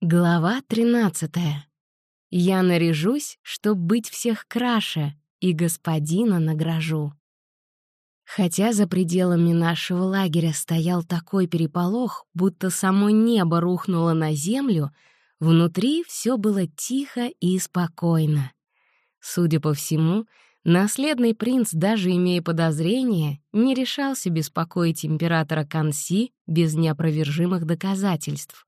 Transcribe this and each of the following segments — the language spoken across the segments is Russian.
Глава тринадцатая. Я наряжусь, чтоб быть всех краше, и господина награжу. Хотя за пределами нашего лагеря стоял такой переполох, будто само небо рухнуло на землю, внутри все было тихо и спокойно. Судя по всему, наследный принц, даже имея подозрения, не решался беспокоить императора Канси без неопровержимых доказательств.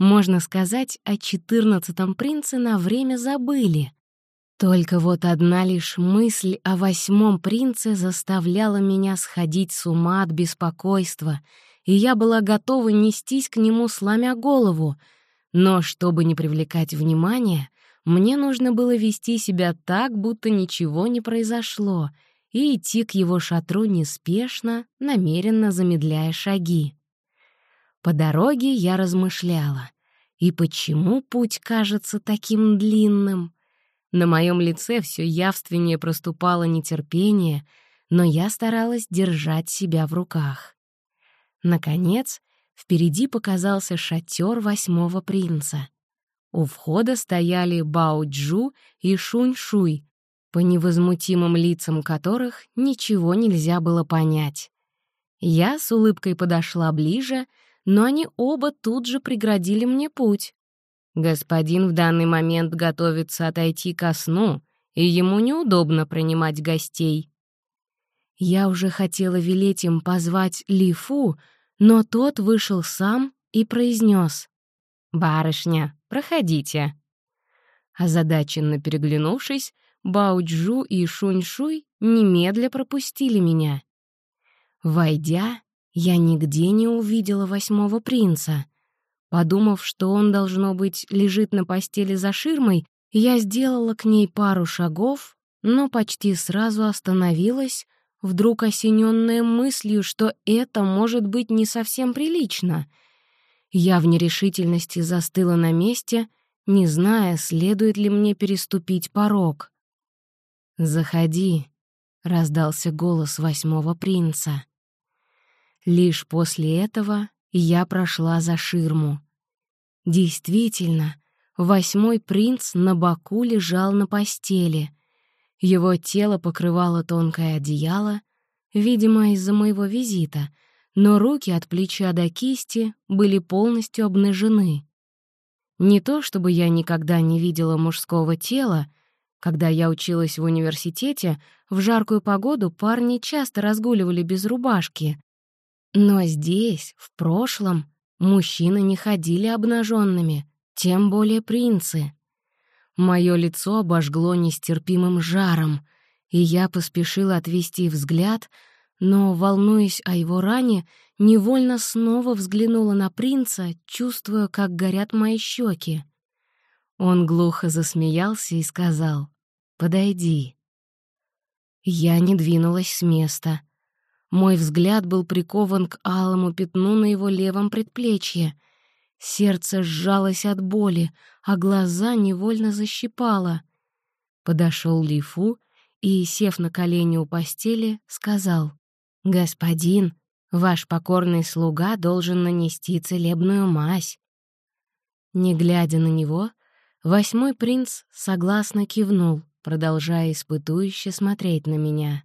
Можно сказать, о четырнадцатом принце на время забыли. Только вот одна лишь мысль о восьмом принце заставляла меня сходить с ума от беспокойства, и я была готова нестись к нему, сломя голову. Но, чтобы не привлекать внимания, мне нужно было вести себя так, будто ничего не произошло, и идти к его шатру неспешно, намеренно замедляя шаги. По дороге я размышляла. И почему путь кажется таким длинным? На моем лице все явственнее проступало нетерпение, но я старалась держать себя в руках. Наконец, впереди показался шатер восьмого принца. У входа стояли Бао-Джу и Шунь-Шуй, по невозмутимым лицам которых ничего нельзя было понять. Я с улыбкой подошла ближе — но они оба тут же преградили мне путь. Господин в данный момент готовится отойти ко сну, и ему неудобно принимать гостей. Я уже хотела велеть им позвать Лифу, но тот вышел сам и произнес: «Барышня, проходите». Озадаченно переглянувшись, Бауджу и Шуньшуй немедля пропустили меня. Войдя, я нигде не увидела восьмого принца. Подумав, что он, должно быть, лежит на постели за ширмой, я сделала к ней пару шагов, но почти сразу остановилась, вдруг осененная мыслью, что это может быть не совсем прилично. Я в нерешительности застыла на месте, не зная, следует ли мне переступить порог. «Заходи», — раздался голос восьмого принца. Лишь после этого я прошла за ширму. Действительно, восьмой принц на боку лежал на постели. Его тело покрывало тонкое одеяло, видимо, из-за моего визита, но руки от плеча до кисти были полностью обнажены. Не то чтобы я никогда не видела мужского тела, когда я училась в университете, в жаркую погоду парни часто разгуливали без рубашки, но здесь, в прошлом, мужчины не ходили обнаженными, тем более принцы. Мое лицо обожгло нестерпимым жаром, и я поспешила отвести взгляд, но, волнуясь о его ране, невольно снова взглянула на принца, чувствуя, как горят мои щеки. Он глухо засмеялся и сказал «Подойди». Я не двинулась с места — мой взгляд был прикован к алому пятну на его левом предплечье. Сердце сжалось от боли, а глаза невольно защипало. Подошел Лифу и, сев на колени у постели, сказал, «Господин, ваш покорный слуга должен нанести целебную мазь». Не глядя на него, восьмой принц согласно кивнул, продолжая испытующе смотреть на меня.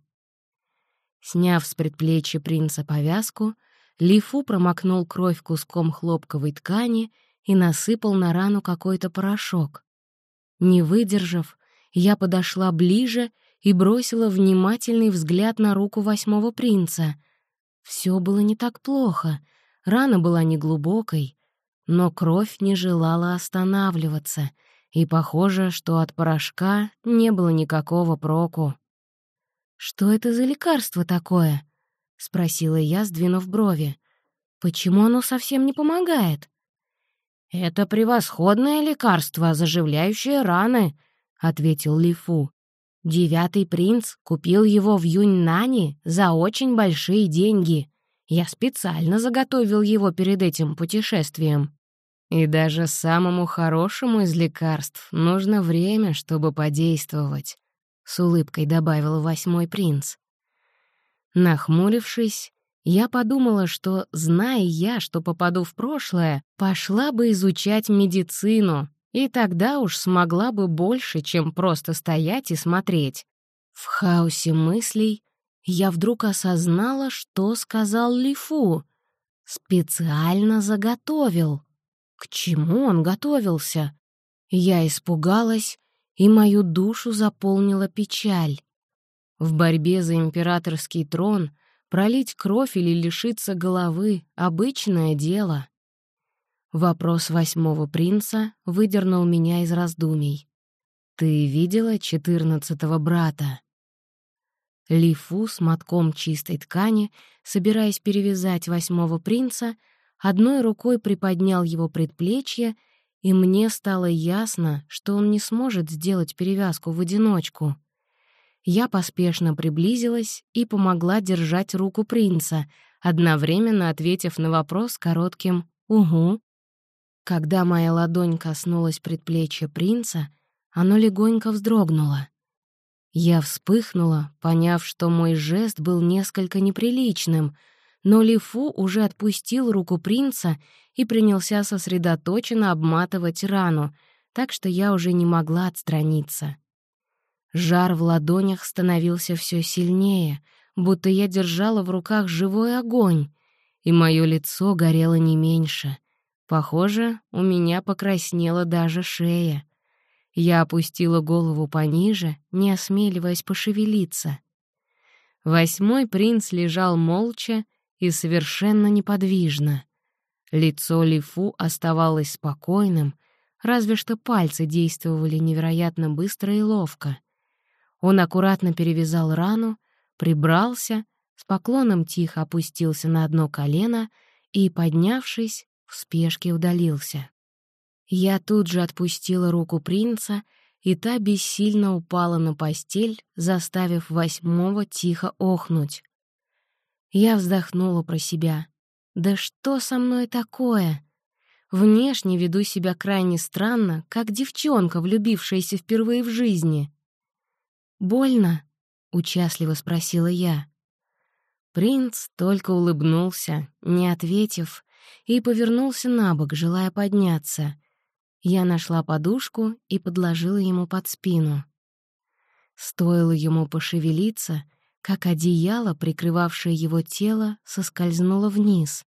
Сняв с предплечья принца повязку, Лифу промокнул кровь куском хлопковой ткани и насыпал на рану какой-то порошок. Не выдержав, я подошла ближе и бросила внимательный взгляд на руку восьмого принца. Все было не так плохо, рана была неглубокой, но кровь не желала останавливаться, и похоже, что от порошка не было никакого проку. «Что это за лекарство такое?» — спросила я, сдвинув брови. «Почему оно совсем не помогает?» «Это превосходное лекарство, заживляющее раны», — ответил Лифу. «Девятый принц купил его в Юньнане за очень большие деньги. Я специально заготовил его перед этим путешествием». «И даже самому хорошему из лекарств нужно время, чтобы подействовать», — с улыбкой добавил восьмой принц. Нахмурившись, Я подумала, что, зная я, что попаду в прошлое, пошла бы изучать медицину, и тогда уж смогла бы больше, чем просто стоять и смотреть. В хаосе мыслей я вдруг осознала, что сказал Лифу. Специально заготовил. К чему он готовился? Я испугалась, и мою душу заполнила печаль. В борьбе за императорский трон — Пролить кровь или лишиться головы — обычное дело. Вопрос восьмого принца выдернул меня из раздумий. «Ты видела четырнадцатого брата?» Лифу с мотком чистой ткани, собираясь перевязать восьмого принца, одной рукой приподнял его предплечье, и мне стало ясно, что он не сможет сделать перевязку в одиночку. Я поспешно приблизилась и помогла держать руку принца, одновременно ответив на вопрос коротким «Угу». Когда моя ладонь коснулась предплечья принца, оно легонько вздрогнуло. Я вспыхнула, поняв, что мой жест был несколько неприличным, но Лифу уже отпустил руку принца и принялся сосредоточенно обматывать рану, так что я уже не могла отстраниться. Жар в ладонях становился все сильнее, будто я держала в руках живой огонь, и мое лицо горело не меньше. Похоже, у меня покраснела даже шея. Я опустила голову пониже, не осмеливаясь пошевелиться. Восьмой принц лежал молча и совершенно неподвижно. Лицо Лифу оставалось спокойным, разве что пальцы действовали невероятно быстро и ловко. Он аккуратно перевязал рану, прибрался, с поклоном тихо опустился на одно колено и, поднявшись, в спешке удалился. Я тут же отпустила руку принца, и та бессильно упала на постель, заставив восьмого тихо охнуть. Я вздохнула про себя. «Да что со мной такое?» Внешне веду себя крайне странно, как девчонка, влюбившаяся впервые в жизни. «Больно?» — участливо спросила я. Принц только улыбнулся, не ответив, и повернулся на бок, желая подняться. Я нашла подушку и подложила ему под спину. Стоило ему пошевелиться, как одеяло, прикрывавшее его тело, соскользнуло вниз.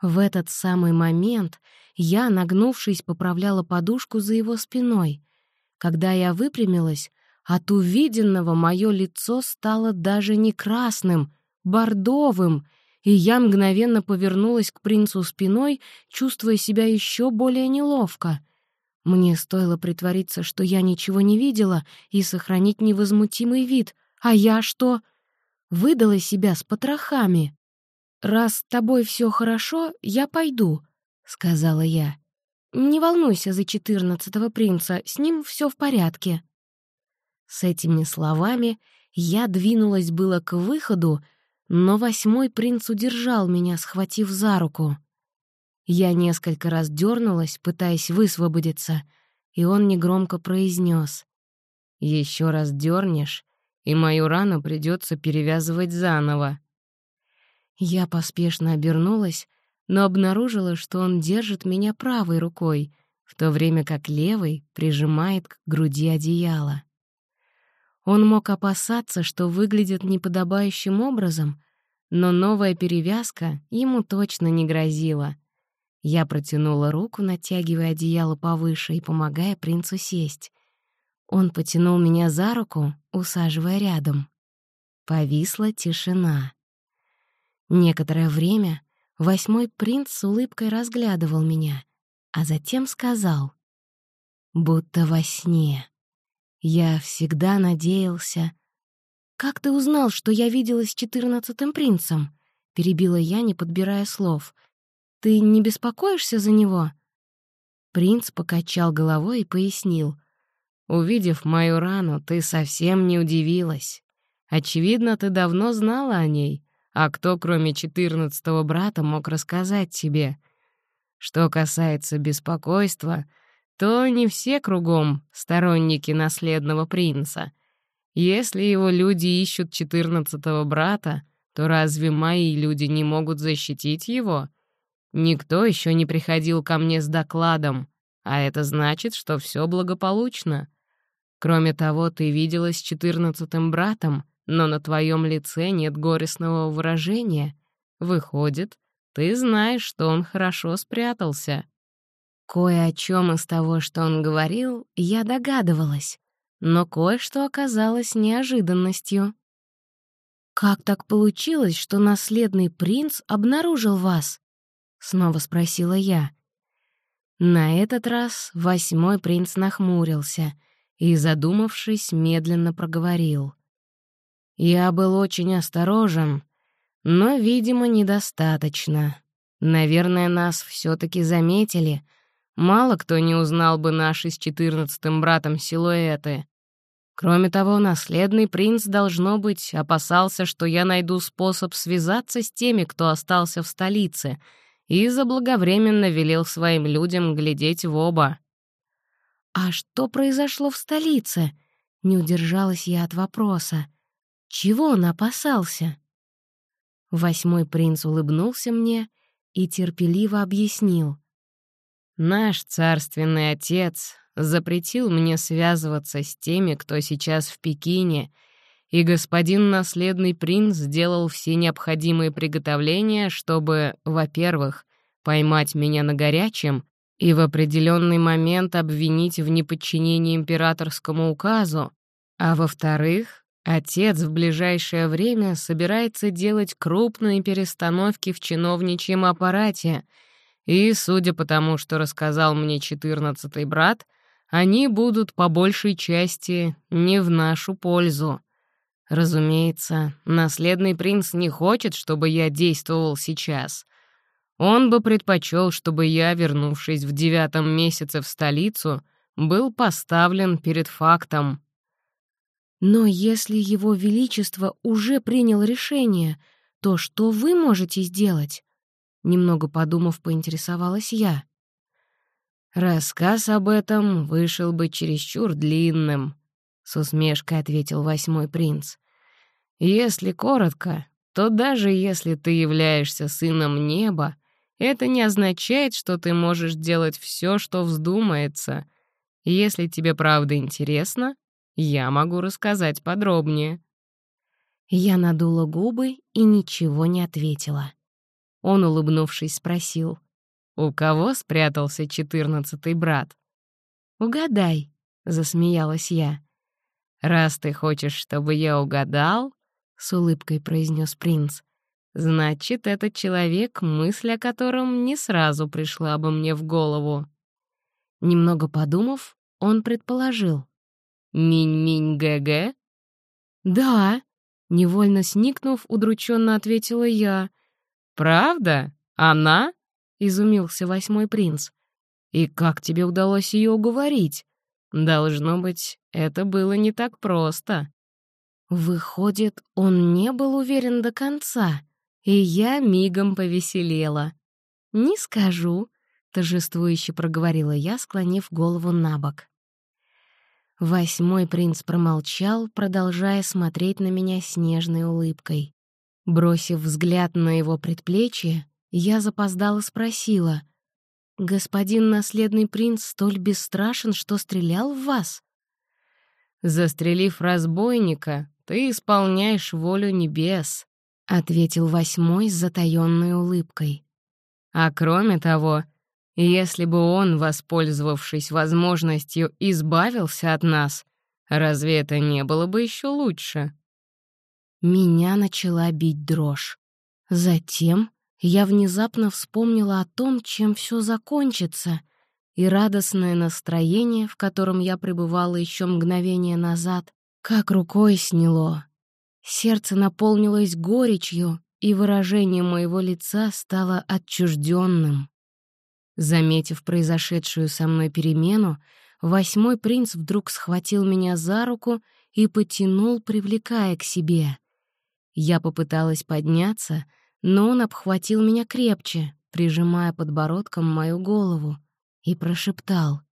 В этот самый момент я, нагнувшись, поправляла подушку за его спиной. Когда я выпрямилась, от увиденного мое лицо стало даже не красным, бордовым, и я мгновенно повернулась к принцу спиной, чувствуя себя еще более неловко. Мне стоило притвориться, что я ничего не видела, и сохранить невозмутимый вид. А я что? Выдала себя с потрохами. «Раз с тобой все хорошо, я пойду», — сказала я. «Не волнуйся за четырнадцатого принца, с ним все в порядке». С этими словами я двинулась было к выходу, но восьмой принц удержал меня, схватив за руку. Я несколько раз дернулась, пытаясь высвободиться, и он негромко произнес: «Еще раз дернешь, и мою рану придется перевязывать заново». Я поспешно обернулась, но обнаружила, что он держит меня правой рукой, в то время как левой прижимает к груди одеяло. Он мог опасаться, что выглядит неподобающим образом, но новая перевязка ему точно не грозила. Я протянула руку, натягивая одеяло повыше и помогая принцу сесть. Он потянул меня за руку, усаживая рядом. Повисла тишина. Некоторое время восьмой принц с улыбкой разглядывал меня, а затем сказал, будто во сне. Я всегда надеялся... «Как ты узнал, что я виделась с четырнадцатым принцем?» — перебила я, не подбирая слов. «Ты не беспокоишься за него?» Принц покачал головой и пояснил. «Увидев мою рану, ты совсем не удивилась. Очевидно, ты давно знала о ней, а кто, кроме четырнадцатого брата, мог рассказать тебе? Что касается беспокойства, то не все кругом сторонники наследного принца. Если его люди ищут четырнадцатого брата, то разве мои люди не могут защитить его? Никто еще не приходил ко мне с докладом, а это значит, что все благополучно. Кроме того, ты виделась с четырнадцатым братом, но на твоем лице нет горестного выражения. Выходит, ты знаешь, что он хорошо спрятался. Кое о чем из того, что он говорил, я догадывалась, но кое-что оказалось неожиданностью. «Как так получилось, что наследный принц обнаружил вас?» — снова спросила я. На этот раз восьмой принц нахмурился и, задумавшись, медленно проговорил. «Я был очень осторожен, но, видимо, недостаточно. Наверное, нас все таки заметили. Мало кто не узнал бы наши с четырнадцатым братом силуэты. Кроме того, наследный принц, должно быть, опасался, что я найду способ связаться с теми, кто остался в столице, и заблаговременно велел своим людям глядеть в оба. «А что произошло в столице?» — не удержалась я от вопроса. «Чего он опасался?» Восьмой принц улыбнулся мне и терпеливо объяснил. «Наш царственный отец запретил мне связываться с теми, кто сейчас в Пекине, и господин наследный принц сделал все необходимые приготовления, чтобы, во-первых, поймать меня на горячем и в определенный момент обвинить в неподчинении императорскому указу, а во-вторых, отец в ближайшее время собирается делать крупные перестановки в чиновничьем аппарате, и, судя по тому, что рассказал мне четырнадцатый брат, — они будут по большей части не в нашу пользу. Разумеется, наследный принц не хочет, чтобы я действовал сейчас. Он бы предпочел, чтобы я, вернувшись в девятом месяце в столицу, был поставлен перед фактом. Но если его величество уже принял решение, то что вы можете сделать? Немного подумав, поинтересовалась я. «Рассказ об этом вышел бы чересчур длинным», — с усмешкой ответил восьмой принц. «Если коротко, то даже если ты являешься сыном неба, это не означает, что ты можешь делать все, что вздумается. Если тебе правда интересно, я могу рассказать подробнее». Я надула губы и ничего не ответила. Он, улыбнувшись, спросил — «У кого спрятался четырнадцатый брат?» «Угадай», — засмеялась я. «Раз ты хочешь, чтобы я угадал», — с улыбкой произнес принц, «значит, этот человек, мысль о котором не сразу пришла бы мне в голову». Немного подумав, он предположил. «Минь-минь-гэ-гэ?» «Да», — невольно сникнув, удрученно ответила я. «Правда? Она?» — изумился восьмой принц. «И как тебе удалось ее уговорить? Должно быть, это было не так просто». Выходит, он не был уверен до конца, и я мигом повеселела. «Не скажу», — торжествующе проговорила я, склонив голову на бок. Восьмой принц промолчал, продолжая смотреть на меня с нежной улыбкой. Бросив взгляд на его предплечье, я запоздала спросила. «Господин наследный принц столь бесстрашен, что стрелял в вас?» «Застрелив разбойника, ты исполняешь волю небес», — ответил восьмой с затаённой улыбкой. «А кроме того, если бы он, воспользовавшись возможностью, избавился от нас, разве это не было бы еще лучше?» Меня начала бить дрожь. Затем я внезапно вспомнила о том, чем все закончится, и радостное настроение, в котором я пребывала еще мгновение назад, как рукой сняло. Сердце наполнилось горечью, и выражение моего лица стало отчужденным. Заметив произошедшую со мной перемену, восьмой принц вдруг схватил меня за руку и потянул, привлекая к себе. Я попыталась подняться — но он обхватил меня крепче, прижимая подбородком мою голову, и прошептал.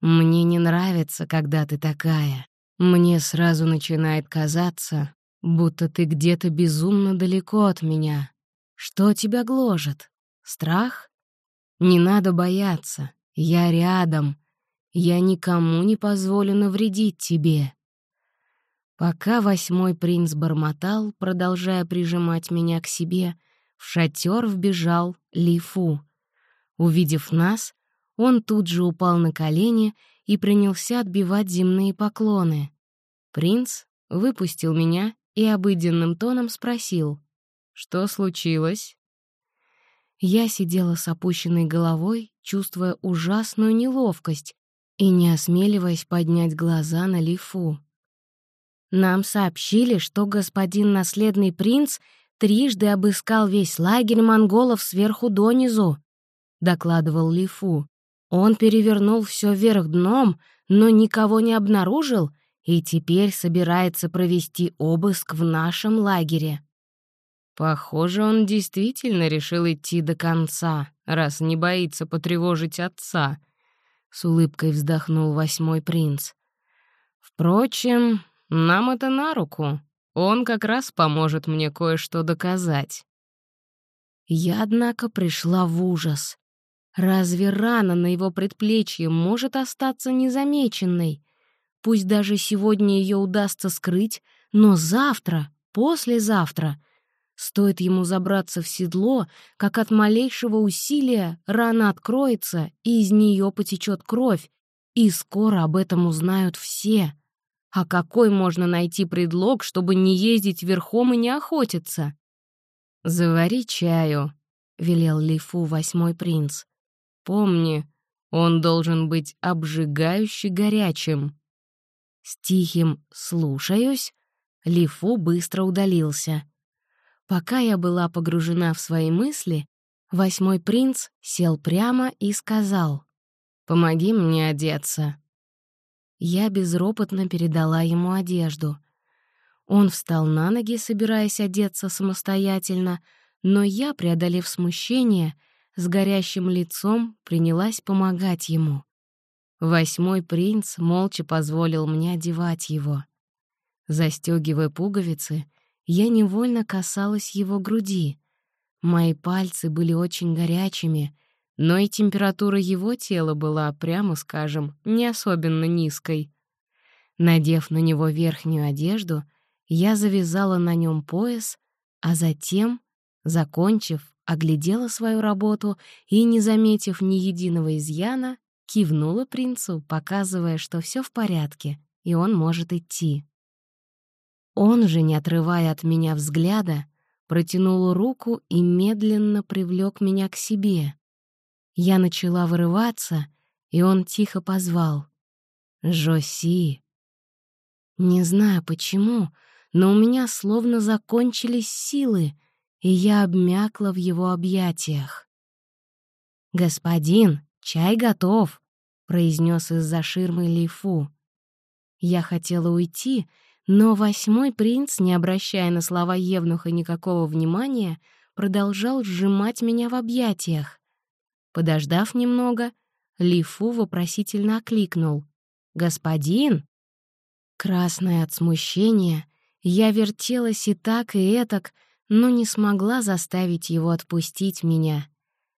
«Мне не нравится, когда ты такая. Мне сразу начинает казаться, Будто ты где-то безумно далеко от меня. Что тебя гложет? Страх? Не надо бояться. Я рядом. Я никому не позволю навредить тебе. Пока восьмой принц бормотал, продолжая прижимать меня к себе, в шатер вбежал Лифу. Увидев нас, он тут же упал на колени и принялся отбивать земные поклоны. Принц выпустил меня и обыденным тоном спросил, «Что случилось?» Я сидела с опущенной головой, чувствуя ужасную неловкость и не осмеливаясь поднять глаза на Лифу. «Нам сообщили, что господин наследный принц трижды обыскал весь лагерь монголов сверху донизу», — докладывал Лифу. «Он перевернул все вверх дном, но никого не обнаружил и теперь собирается провести обыск в нашем лагере». Похоже, он действительно решил идти до конца, раз не боится потревожить отца. С улыбкой вздохнул восьмой принц. Впрочем, нам это на руку. Он как раз поможет мне кое-что доказать. Я, однако, пришла в ужас. Разве рана на его предплечье может остаться незамеченной? Пусть даже сегодня ее удастся скрыть, но завтра, послезавтра, стоит ему забраться в седло, как от малейшего усилия рана откроется, и из нее потечет кровь, и скоро об этом узнают все. А какой можно найти предлог, чтобы не ездить верхом и не охотиться? «Завари чаю», — велел Лифу восьмой принц. «Помни, он должен быть обжигающе горячим». С тихим «слушаюсь» Лифу быстро удалился. Пока я была погружена в свои мысли, восьмой принц сел прямо и сказал «Помоги мне одеться». Я безропотно передала ему одежду. Он встал на ноги, собираясь одеться самостоятельно, но я, преодолев смущение, с горящим лицом принялась помогать ему. Восьмой принц молча позволил мне одевать его. Застегивая пуговицы, я невольно касалась его груди. Мои пальцы были очень горячими, но и температура его тела была, прямо скажем, не особенно низкой. Надев на него верхнюю одежду, я завязала на нем пояс, а затем, закончив, оглядела свою работу и, не заметив ни единого изъяна, Кивнула принцу, показывая, что все в порядке, и он может идти. Он же, не отрывая от меня взгляда, протянул руку и медленно привлек меня к себе. Я начала вырываться, и он тихо позвал. «Жоси!» Не знаю почему, но у меня словно закончились силы, и я обмякла в его объятиях. «Господин, «Чай готов», — произнес из-за ширмы Лифу. Я хотела уйти, но восьмой принц, не обращая на слова Евнуха никакого внимания, продолжал сжимать меня в объятиях. Подождав немного, Лифу вопросительно окликнул. «Господин?» Красная от смущения, я вертелась и так, и этак, но не смогла заставить его отпустить меня.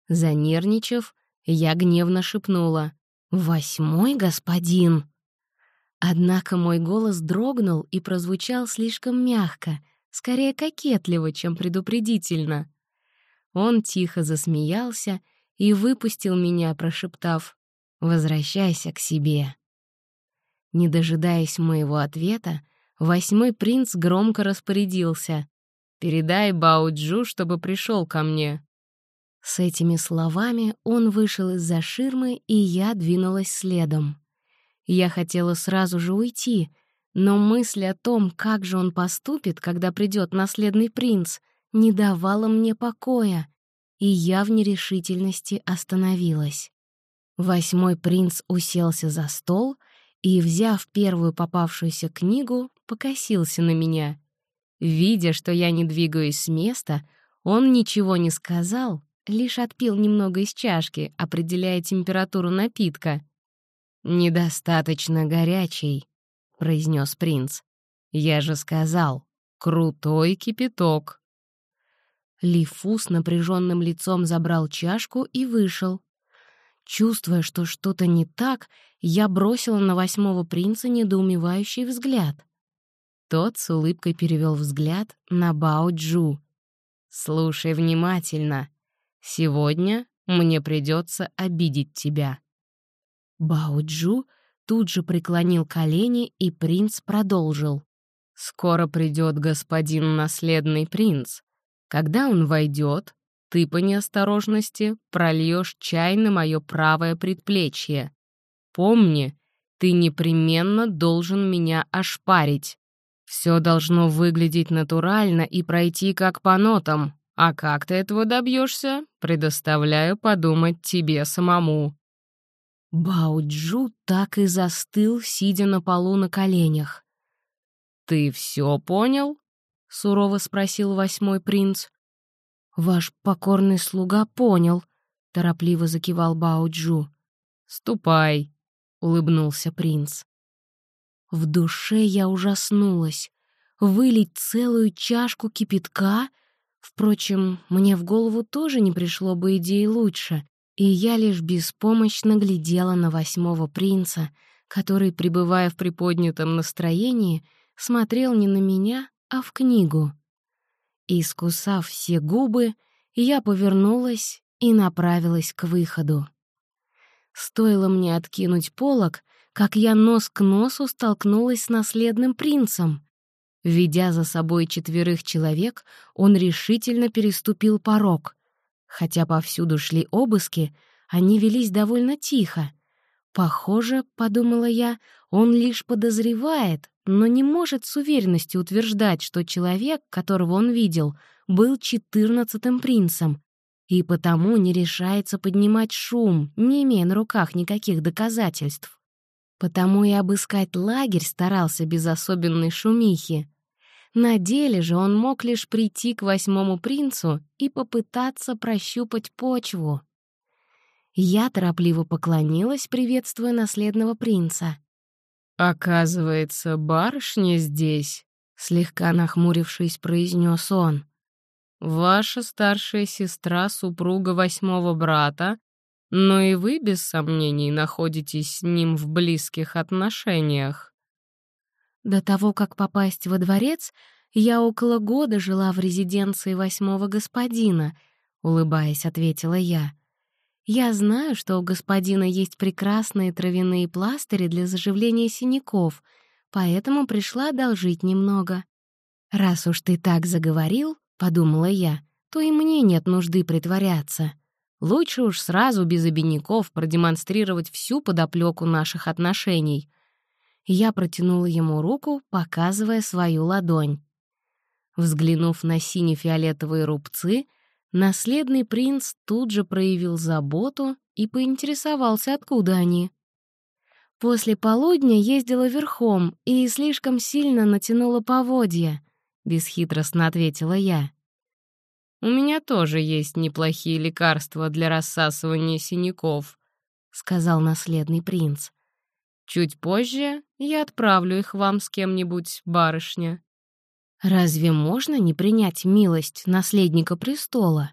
Занервничав, я гневно шепнула «Восьмой господин!» Однако мой голос дрогнул и прозвучал слишком мягко, скорее кокетливо, чем предупредительно. Он тихо засмеялся и выпустил меня, прошептав «Возвращайся к себе». Не дожидаясь моего ответа, восьмой принц громко распорядился «Передай Бауджу, чтобы пришел ко мне». С этими словами он вышел из-за ширмы, и я двинулась следом. Я хотела сразу же уйти, но мысль о том, как же он поступит, когда придет наследный принц, не давала мне покоя, и я в нерешительности остановилась. Восьмой принц уселся за стол и, взяв первую попавшуюся книгу, покосился на меня. Видя, что я не двигаюсь с места, он ничего не сказал, лишь отпил немного из чашки, определяя температуру напитка. «Недостаточно горячий», — произнес принц. «Я же сказал, крутой кипяток». Лифу с напряженным лицом забрал чашку и вышел. Чувствуя, что что-то не так, я бросила на восьмого принца недоумевающий взгляд. Тот с улыбкой перевел взгляд на Бао Джу. «Слушай внимательно. Сегодня мне придется обидеть тебя». Бао Джу тут же преклонил колени, и принц продолжил. «Скоро придет господин наследный принц. Когда он войдет, ты по неосторожности прольешь чай на мое правое предплечье. Помни, ты непременно должен меня ошпарить. Все должно выглядеть натурально и пройти как по нотам. А как ты этого добьешься, предоставляю подумать тебе самому». Бауджу так и застыл, сидя на полу на коленях. «Ты все понял?» — сурово спросил восьмой принц. «Ваш покорный слуга понял», — торопливо закивал Бауджу. «Ступай», — улыбнулся принц. В душе я ужаснулась. Вылить целую чашку кипятка? Впрочем, мне в голову тоже не пришло бы идеи лучше, и я лишь беспомощно глядела на восьмого принца, который, пребывая в приподнятом настроении, смотрел не на меня, а в книгу. Искусав все губы, я повернулась и направилась к выходу. Стоило мне откинуть полог, как я нос к носу столкнулась с наследным принцем. Ведя за собой четверых человек, он решительно переступил порог. Хотя повсюду шли обыски, они велись довольно тихо. Похоже, — подумала я, — он лишь подозревает, но не может с уверенностью утверждать, что человек, которого он видел, был четырнадцатым принцем, и потому не решается поднимать шум, не имея на руках никаких доказательств. Потому и обыскать лагерь старался без особенной шумихи. На деле же он мог лишь прийти к восьмому принцу и попытаться прощупать почву. Я торопливо поклонилась, приветствуя наследного принца. «Оказывается, барышня здесь», — слегка нахмурившись, произнес он. «Ваша старшая сестра — супруга восьмого брата, но и вы, без сомнений, находитесь с ним в близких отношениях». До того, как попасть во дворец, я около года жила в резиденции восьмого господина, — улыбаясь, ответила я. Я знаю, что у господина есть прекрасные травяные пластыри для заживления синяков, поэтому пришла одолжить немного. Раз уж ты так заговорил, — подумала я, — то и мне нет нужды притворяться. Лучше уж сразу без обиняков продемонстрировать всю подоплеку наших отношений. Я протянула ему руку, показывая свою ладонь. Взглянув на сине-фиолетовые рубцы, Наследный принц тут же проявил заботу и поинтересовался, откуда они. После полудня ездила верхом и слишком сильно натянула поводья, бесхитростно ответила я. У меня тоже есть неплохие лекарства для рассасывания синяков, сказал наследный принц. Чуть позже я отправлю их вам с кем-нибудь, барышня. Разве можно не принять милость наследника престола?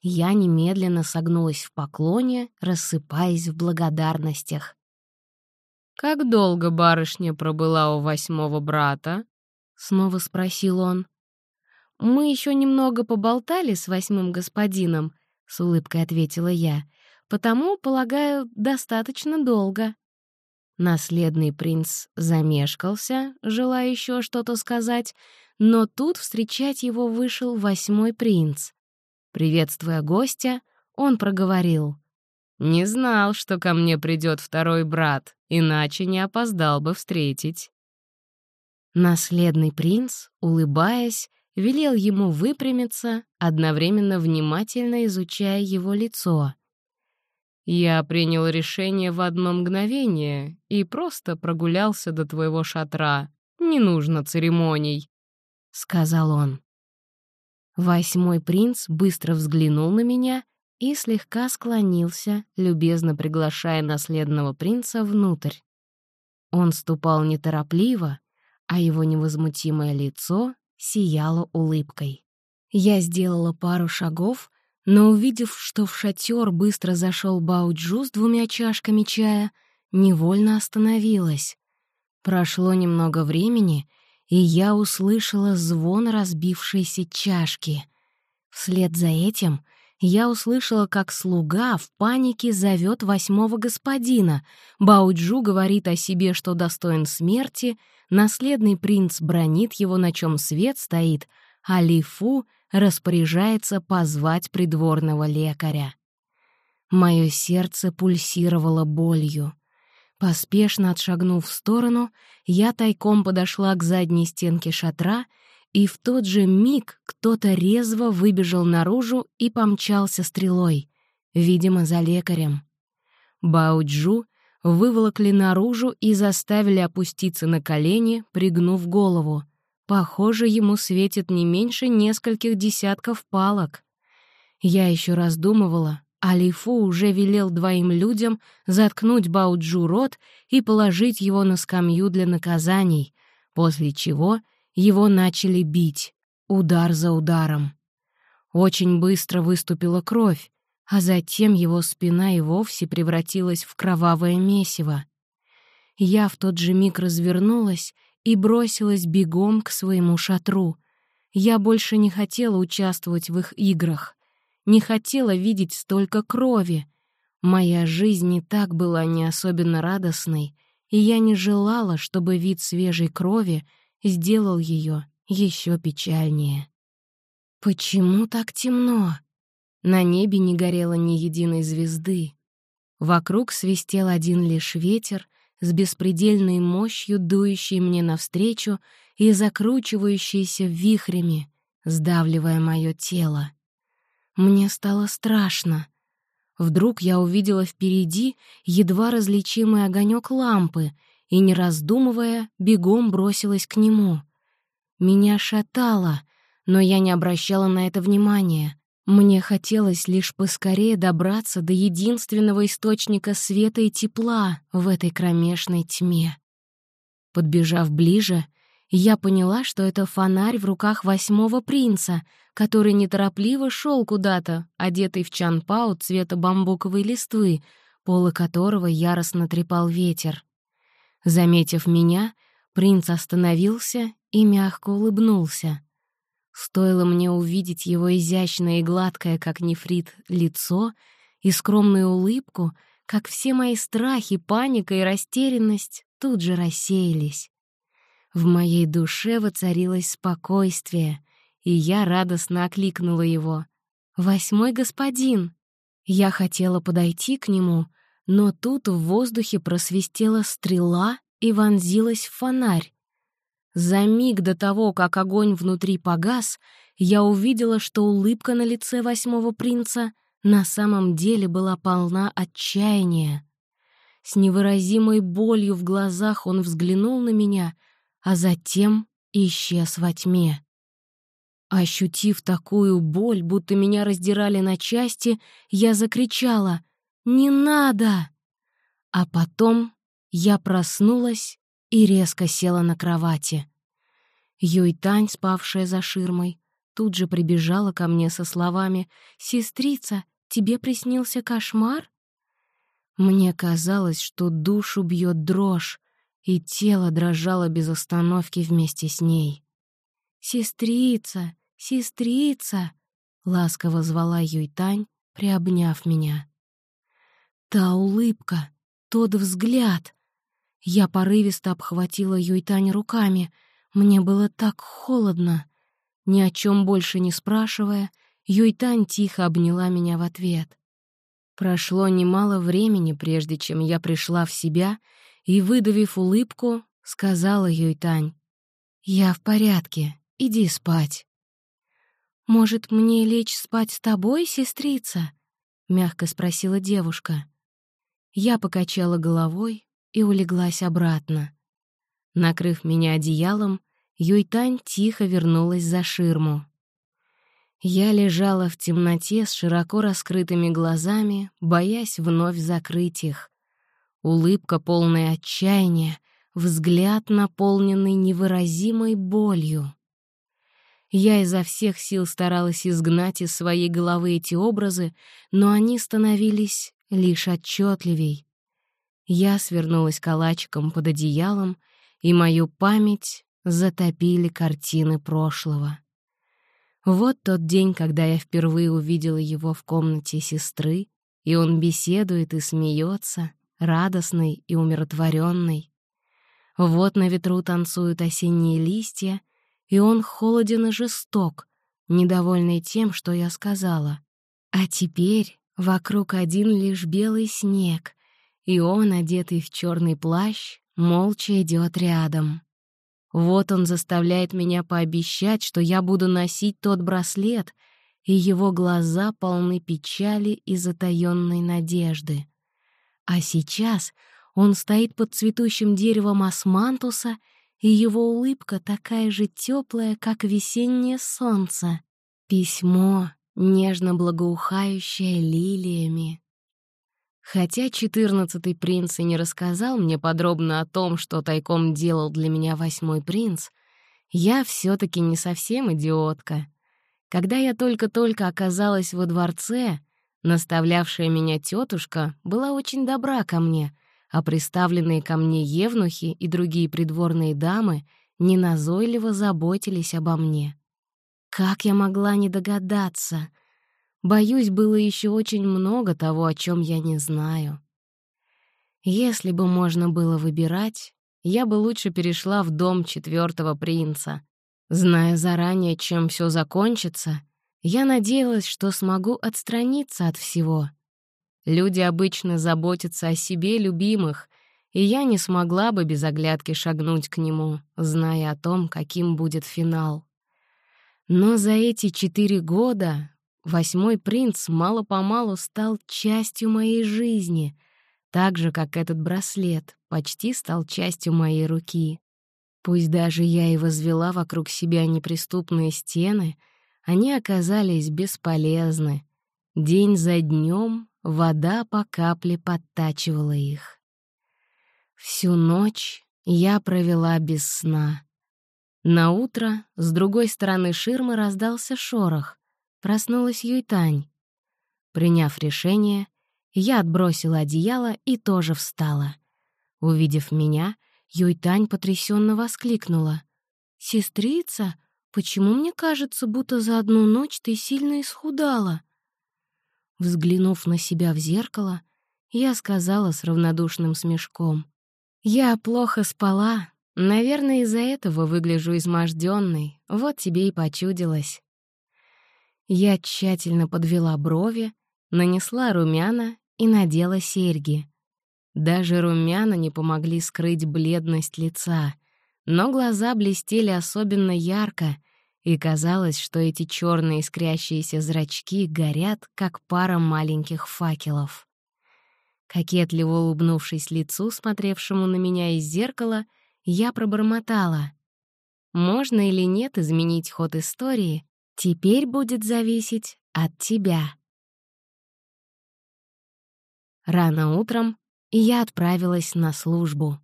Я немедленно согнулась в поклоне, рассыпаясь в благодарностях. «Как долго барышня пробыла у восьмого брата?» — снова спросил он. «Мы еще немного поболтали с восьмым господином», — с улыбкой ответила я, «потому, полагаю, достаточно долго». Наследный принц замешкался, желая еще что-то сказать, но тут встречать его вышел восьмой принц. Приветствуя гостя, он проговорил. «Не знал, что ко мне придет второй брат, иначе не опоздал бы встретить». Наследный принц, улыбаясь, велел ему выпрямиться, одновременно внимательно изучая его лицо. «Я принял решение в одно мгновение и просто прогулялся до твоего шатра. Не нужно церемоний. — сказал он. Восьмой принц быстро взглянул на меня и слегка склонился, любезно приглашая наследного принца внутрь. Он ступал неторопливо, а его невозмутимое лицо сияла улыбкой. Я сделала пару шагов, но, увидев, что в шатер быстро зашел Бауджу с двумя чашками чая, невольно остановилась. Прошло немного времени, и я услышала звон разбившейся чашки. Вслед за этим я услышала, как слуга в панике зовет восьмого господина. Бауджу говорит о себе, что достоин смерти, наследный принц бронит его, на чем свет стоит, а Лифу распоряжается позвать придворного лекаря. Мое сердце пульсировало болью. Поспешно отшагнув в сторону, я тайком подошла к задней стенке шатра — и в тот же миг кто-то резво выбежал наружу и помчался стрелой, видимо, за лекарем. Бауджу выволокли наружу и заставили опуститься на колени, пригнув голову. Похоже, ему светит не меньше нескольких десятков палок. Я еще раздумывала, а Лифу уже велел двоим людям заткнуть Бауджу рот и положить его на скамью для наказаний, после чего — его начали бить, удар за ударом. Очень быстро выступила кровь, а затем его спина и вовсе превратилась в кровавое месиво. Я в тот же миг развернулась и бросилась бегом к своему шатру. Я больше не хотела участвовать в их играх, не хотела видеть столько крови. Моя жизнь не так была не особенно радостной, и я не желала, чтобы вид свежей крови — сделал ее еще печальнее. Почему так темно? На небе не горело ни единой звезды. Вокруг свистел один лишь ветер с беспредельной мощью, дующий мне навстречу и закручивающийся вихрями, сдавливая мое тело. Мне стало страшно. Вдруг я увидела впереди едва различимый огонек лампы — и, не раздумывая, бегом бросилась к нему. Меня шатало, но я не обращала на это внимания. Мне хотелось лишь поскорее добраться до единственного источника света и тепла в этой кромешной тьме. Подбежав ближе, я поняла, что это фонарь в руках восьмого принца, который неторопливо шел куда-то, одетый в чанпау цвета бамбуковой листвы, полы которого яростно трепал ветер. Заметив меня, принц остановился и мягко улыбнулся. Стоило мне увидеть его изящное и гладкое, как нефрит, лицо и скромную улыбку, как все мои страхи, паника и растерянность тут же рассеялись. В моей душе воцарилось спокойствие, и я радостно окликнула его. «Восьмой господин!» Я хотела подойти к нему, но тут в воздухе просвистела стрела и вонзилась в фонарь. За миг до того, как огонь внутри погас, я увидела, что улыбка на лице восьмого принца на самом деле была полна отчаяния. С невыразимой болью в глазах он взглянул на меня, а затем исчез во тьме. Ощутив такую боль, будто меня раздирали на части, я закричала «Не надо!» А потом я проснулась и резко села на кровати. Юйтань, спавшая за ширмой, тут же прибежала ко мне со словами «Сестрица, тебе приснился кошмар?» Мне казалось, что душу бьет дрожь, и тело дрожало без остановки вместе с ней. «Сестрица, сестрица!» — ласково звала Юйтань, приобняв меня. Та улыбка, тот взгляд. Я порывисто обхватила Юйтань руками. Мне было так холодно. Ни о чем больше не спрашивая, Юйтань тихо обняла меня в ответ. Прошло немало времени, прежде чем я пришла в себя и, выдавив улыбку, сказала Юйтань. «Я в порядке, иди спать». «Может, мне лечь спать с тобой, сестрица?» — мягко спросила девушка. Я покачала головой и улеглась обратно. Накрыв меня одеялом, Юйтань тихо вернулась за ширму. Я лежала в темноте с широко раскрытыми глазами, боясь вновь закрыть их. Улыбка полная отчаяния, взгляд наполненный невыразимой болью. Я изо всех сил старалась изгнать из своей головы эти образы, но они становились лишь отчетливей. Я свернулась калачиком под одеялом, и мою память затопили картины прошлого. Вот тот день, когда я впервые увидела его в комнате сестры, и он беседует и смеется, радостный и умиротворенный. Вот на ветру танцуют осенние листья, и он холоден и жесток, недовольный тем, что я сказала. А теперь вокруг один лишь белый снег, и он, одетый в черный плащ, молча идет рядом. Вот он заставляет меня пообещать, что я буду носить тот браслет, и его глаза полны печали и затаённой надежды. А сейчас он стоит под цветущим деревом османтуса, и его улыбка такая же теплая, как весеннее солнце. Письмо, нежно благоухающее лилиями. Хотя четырнадцатый принц и не рассказал мне подробно о том, что тайком делал для меня восьмой принц, я все таки не совсем идиотка. Когда я только-только оказалась во дворце, наставлявшая меня тетушка была очень добра ко мне, а приставленные ко мне евнухи и другие придворные дамы неназойливо заботились обо мне. Как я могла не догадаться — Боюсь, было еще очень много того, о чем я не знаю. Если бы можно было выбирать, я бы лучше перешла в дом четвертого принца. Зная заранее, чем все закончится, я надеялась, что смогу отстраниться от всего. Люди обычно заботятся о себе любимых, и я не смогла бы без оглядки шагнуть к нему, зная о том, каким будет финал. Но за эти четыре года Восьмой принц мало-помалу стал частью моей жизни, так же, как этот браслет почти стал частью моей руки. Пусть даже я и возвела вокруг себя неприступные стены, они оказались бесполезны. День за днем вода по капле подтачивала их. Всю ночь я провела без сна. На утро с другой стороны ширмы раздался шорох. Проснулась Юйтань. Приняв решение, я отбросила одеяло и тоже встала. Увидев меня, Юйтань потрясенно воскликнула. «Сестрица, почему мне кажется, будто за одну ночь ты сильно исхудала?» Взглянув на себя в зеркало, я сказала с равнодушным смешком. «Я плохо спала. Наверное, из-за этого выгляжу измождённой. Вот тебе и почудилось». Я тщательно подвела брови, нанесла румяна и надела серьги. Даже румяна не помогли скрыть бледность лица, но глаза блестели особенно ярко, и казалось, что эти черные искрящиеся зрачки горят, как пара маленьких факелов. Кокетливо улыбнувшись лицу, смотревшему на меня из зеркала, я пробормотала. Можно или нет изменить ход истории, Теперь будет зависеть от тебя. Рано утром я отправилась на службу.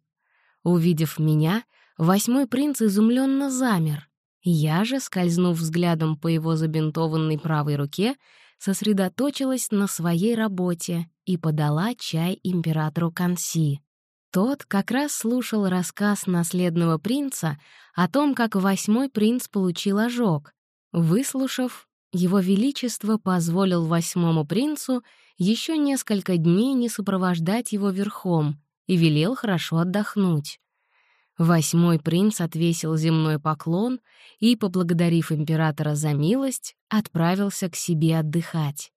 Увидев меня, восьмой принц изумленно замер. Я же, скользнув взглядом по его забинтованной правой руке, сосредоточилась на своей работе и подала чай императору Канси. Тот как раз слушал рассказ наследного принца о том, как восьмой принц получил ожог, Выслушав, его Величество позволил восьмому принцу еще несколько дней не сопровождать его верхом и велел хорошо отдохнуть. Восьмой принц отвесил земной поклон и, поблагодарив императора за милость, отправился к себе отдыхать.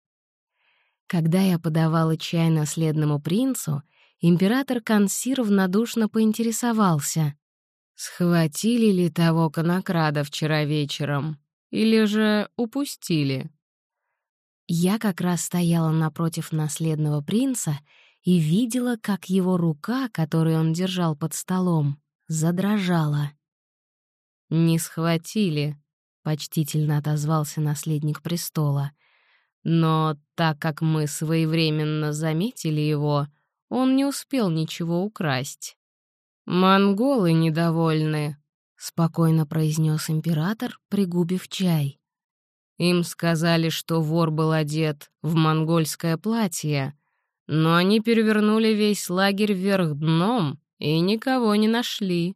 Когда я подавала чай наследному принцу, император Консир равнодушно поинтересовался, «Схватили ли того конокрада вчера вечером?» Или же упустили?» Я как раз стояла напротив наследного принца и видела, как его рука, которую он держал под столом, задрожала. «Не схватили», — почтительно отозвался наследник престола. «Но так как мы своевременно заметили его, он не успел ничего украсть. Монголы недовольны, спокойно произнес император, пригубив чай. Им сказали, что вор был одет в монгольское платье, но они перевернули весь лагерь вверх дном и никого не нашли.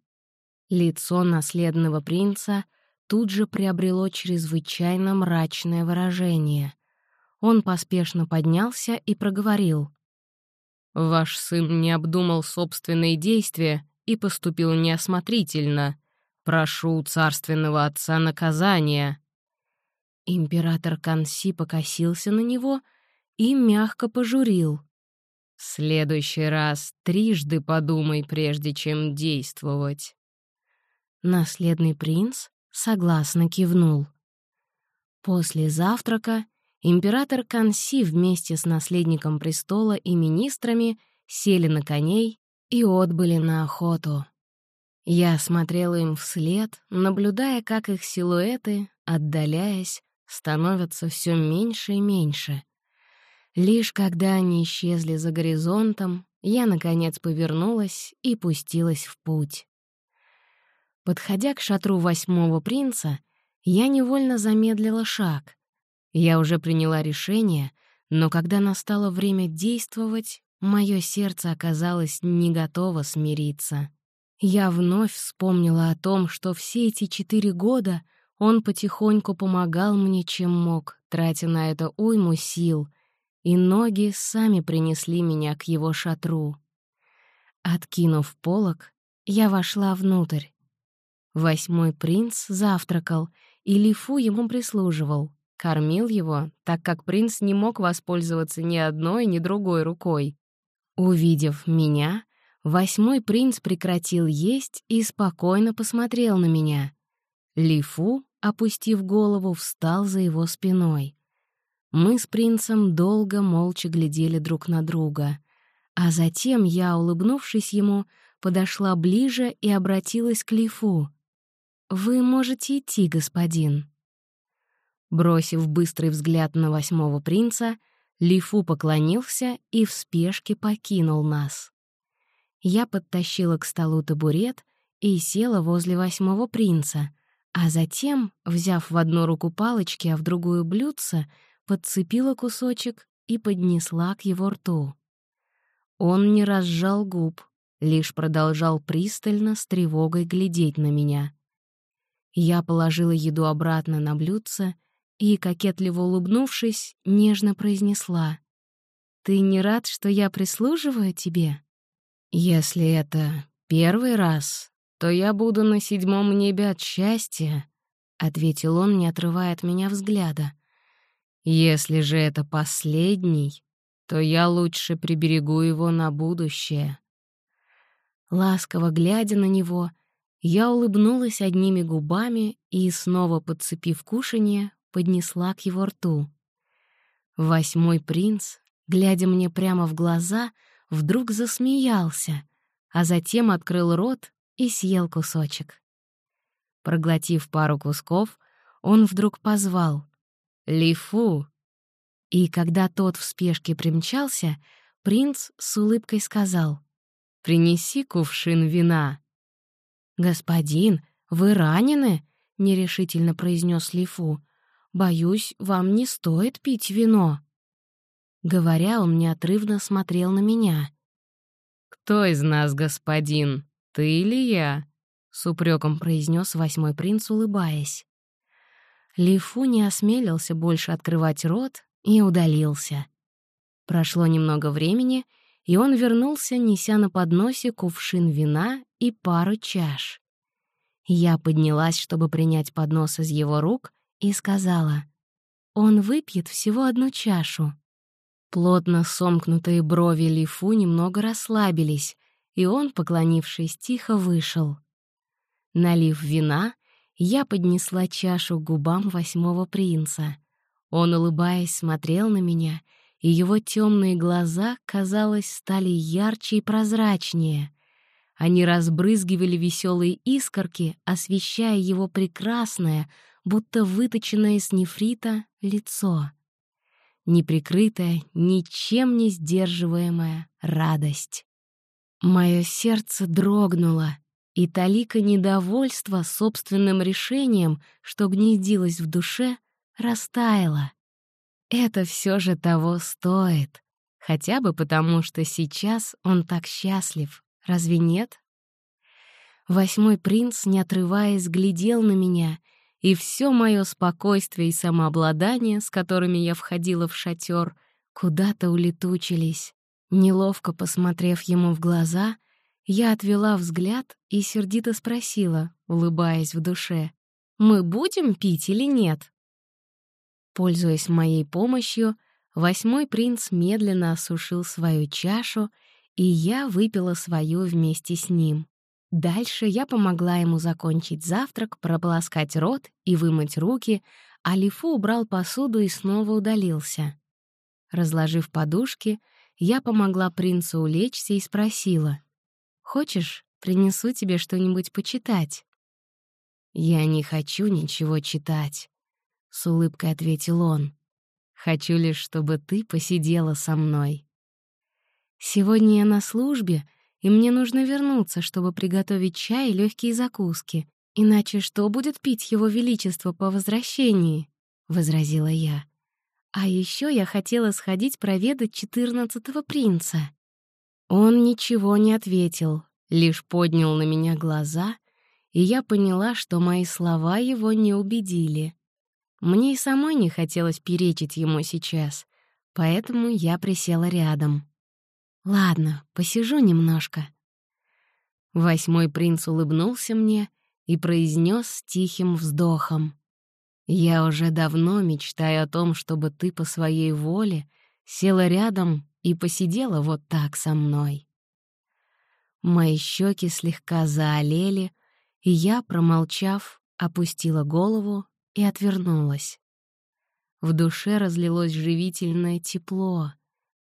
Лицо наследного принца тут же приобрело чрезвычайно мрачное выражение. Он поспешно поднялся и проговорил. «Ваш сын не обдумал собственные действия и поступил неосмотрительно. Прошу царственного отца наказания». Император Канси покосился на него и мягко пожурил. «В следующий раз трижды подумай, прежде чем действовать». Наследный принц согласно кивнул. После завтрака император Канси вместе с наследником престола и министрами сели на коней и отбыли на охоту. Я смотрела им вслед, наблюдая, как их силуэты, отдаляясь, становятся все меньше и меньше. Лишь когда они исчезли за горизонтом, я, наконец, повернулась и пустилась в путь. Подходя к шатру восьмого принца, я невольно замедлила шаг. Я уже приняла решение, но когда настало время действовать, мое сердце оказалось не готово смириться. Я вновь вспомнила о том, что все эти четыре года он потихоньку помогал мне, чем мог, тратя на это уйму сил, и ноги сами принесли меня к его шатру. Откинув полог, я вошла внутрь. Восьмой принц завтракал, и Лифу ему прислуживал, кормил его, так как принц не мог воспользоваться ни одной, ни другой рукой. Увидев меня, Восьмой принц прекратил есть и спокойно посмотрел на меня. Лифу, опустив голову, встал за его спиной. Мы с принцем долго молча глядели друг на друга, а затем я, улыбнувшись ему, подошла ближе и обратилась к Лифу. «Вы можете идти, господин». Бросив быстрый взгляд на восьмого принца, Лифу поклонился и в спешке покинул нас. Я подтащила к столу табурет и села возле восьмого принца, а затем, взяв в одну руку палочки, а в другую блюдце, подцепила кусочек и поднесла к его рту. Он не разжал губ, лишь продолжал пристально с тревогой глядеть на меня. Я положила еду обратно на блюдце и, кокетливо улыбнувшись, нежно произнесла. «Ты не рад, что я прислуживаю тебе?» «Если это первый раз, то я буду на седьмом небе от счастья», — ответил он, не отрывая от меня взгляда. «Если же это последний, то я лучше приберегу его на будущее». Ласково глядя на него, я улыбнулась одними губами и, снова подцепив кушанье, поднесла к его рту. Восьмой принц, глядя мне прямо в глаза, — вдруг засмеялся, а затем открыл рот и съел кусочек. Проглотив пару кусков, он вдруг позвал «Лифу!» И когда тот в спешке примчался, принц с улыбкой сказал «Принеси кувшин вина». «Господин, вы ранены?» — нерешительно произнес Лифу. «Боюсь, вам не стоит пить вино». Говоря, он неотрывно смотрел на меня. «Кто из нас господин, ты или я?» — с упреком произнес восьмой принц, улыбаясь. Лифу не осмелился больше открывать рот и удалился. Прошло немного времени, и он вернулся, неся на подносе кувшин вина и пару чаш. Я поднялась, чтобы принять поднос из его рук, и сказала, «Он выпьет всего одну чашу». Плотно сомкнутые брови Лифу немного расслабились, и он, поклонившись, тихо вышел. Налив вина, я поднесла чашу к губам восьмого принца. Он, улыбаясь, смотрел на меня, и его темные глаза, казалось, стали ярче и прозрачнее. Они разбрызгивали веселые искорки, освещая его прекрасное, будто выточенное из нефрита, лицо неприкрытая, ничем не сдерживаемая радость. Мое сердце дрогнуло, и талика недовольства собственным решением, что гнездилось в душе, растаяла. Это все же того стоит, хотя бы потому, что сейчас он так счастлив, разве нет? Восьмой принц, не отрываясь, глядел на меня, и все мое спокойствие и самообладание, с которыми я входила в шатер, куда-то улетучились. Неловко посмотрев ему в глаза, я отвела взгляд и сердито спросила, улыбаясь в душе, «Мы будем пить или нет?» Пользуясь моей помощью, восьмой принц медленно осушил свою чашу, и я выпила свою вместе с ним. Дальше я помогла ему закончить завтрак, прополоскать рот и вымыть руки, а Лифу убрал посуду и снова удалился. Разложив подушки, я помогла принцу улечься и спросила, Хочешь, принесу тебе что-нибудь почитать?» «Я не хочу ничего читать», — с улыбкой ответил он. «Хочу лишь, чтобы ты посидела со мной». «Сегодня я на службе, и мне нужно вернуться, чтобы приготовить чай и легкие закуски. Иначе что будет пить его величество по возвращении?» — возразила я. «А еще я хотела сходить проведать четырнадцатого принца». Он ничего не ответил, лишь поднял на меня глаза, и я поняла, что мои слова его не убедили. Мне и самой не хотелось перечить ему сейчас, поэтому я присела рядом. «Ладно, посижу немножко». Восьмой принц улыбнулся мне и произнес тихим вздохом. «Я уже давно мечтаю о том, чтобы ты по своей воле села рядом и посидела вот так со мной. Мои щеки слегка заолели, и я, промолчав, опустила голову и отвернулась. В душе разлилось живительное тепло.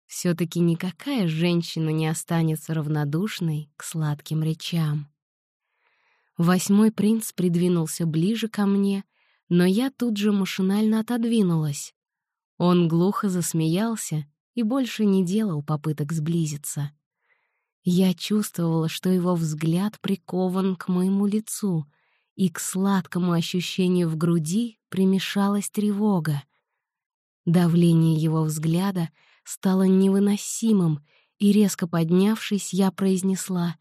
Все таки никакая женщина не останется равнодушной к сладким речам. Восьмой принц придвинулся ближе ко мне, но я тут же машинально отодвинулась. Он глухо засмеялся и больше не делал попыток сблизиться. Я чувствовала, что его взгляд прикован к моему лицу, и к сладкому ощущению в груди примешалась тревога. Давление его взгляда стало невыносимым, и, резко поднявшись, я произнесла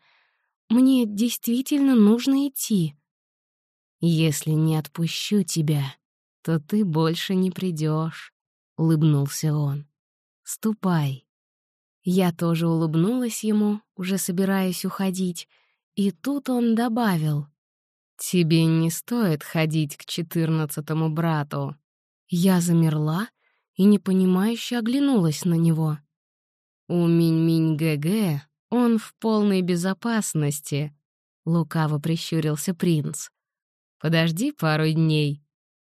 «Мне действительно нужно идти». «Если не отпущу тебя, то ты больше не придешь, улыбнулся он. Ступай». Я тоже улыбнулась ему, уже собираясь уходить, и тут он добавил. «Тебе не стоит ходить к четырнадцатому брату». Я замерла и непонимающе оглянулась на него. «У Минь-Минь-ГГ он в полной безопасности», — лукаво прищурился принц. «Подожди пару дней,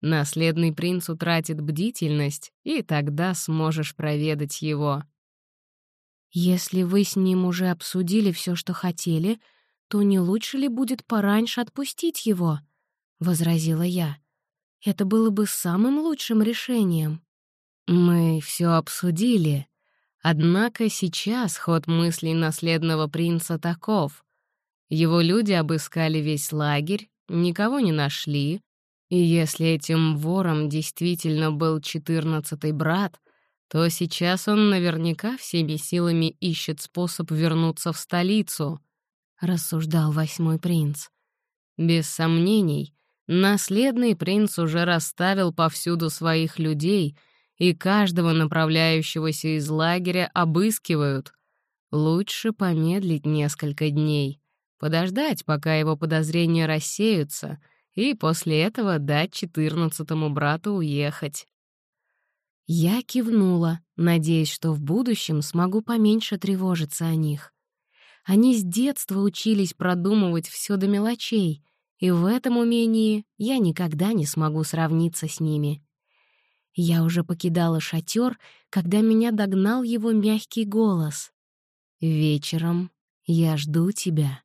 Наследный принц утратит бдительность, и тогда сможешь проведать его. Если вы с ним уже обсудили все, что хотели, то не лучше ли будет пораньше отпустить его? — возразила я. Это было бы самым лучшим решением. Мы все обсудили. Однако сейчас ход мыслей наследного принца таков. Его люди обыскали весь лагерь, никого не нашли, и если этим вором действительно был четырнадцатый брат, то сейчас он наверняка всеми силами ищет способ вернуться в столицу, — рассуждал восьмой принц. Без сомнений, наследный принц уже расставил повсюду своих людей, и каждого направляющегося из лагеря обыскивают. Лучше помедлить несколько дней, подождать, пока его подозрения рассеются — и после этого дать четырнадцатому брату уехать. Я кивнула, надеясь, что в будущем смогу поменьше тревожиться о них. Они с детства учились продумывать все до мелочей, и в этом умении я никогда не смогу сравниться с ними. Я уже покидала шатер, когда меня догнал его мягкий голос. «Вечером я жду тебя».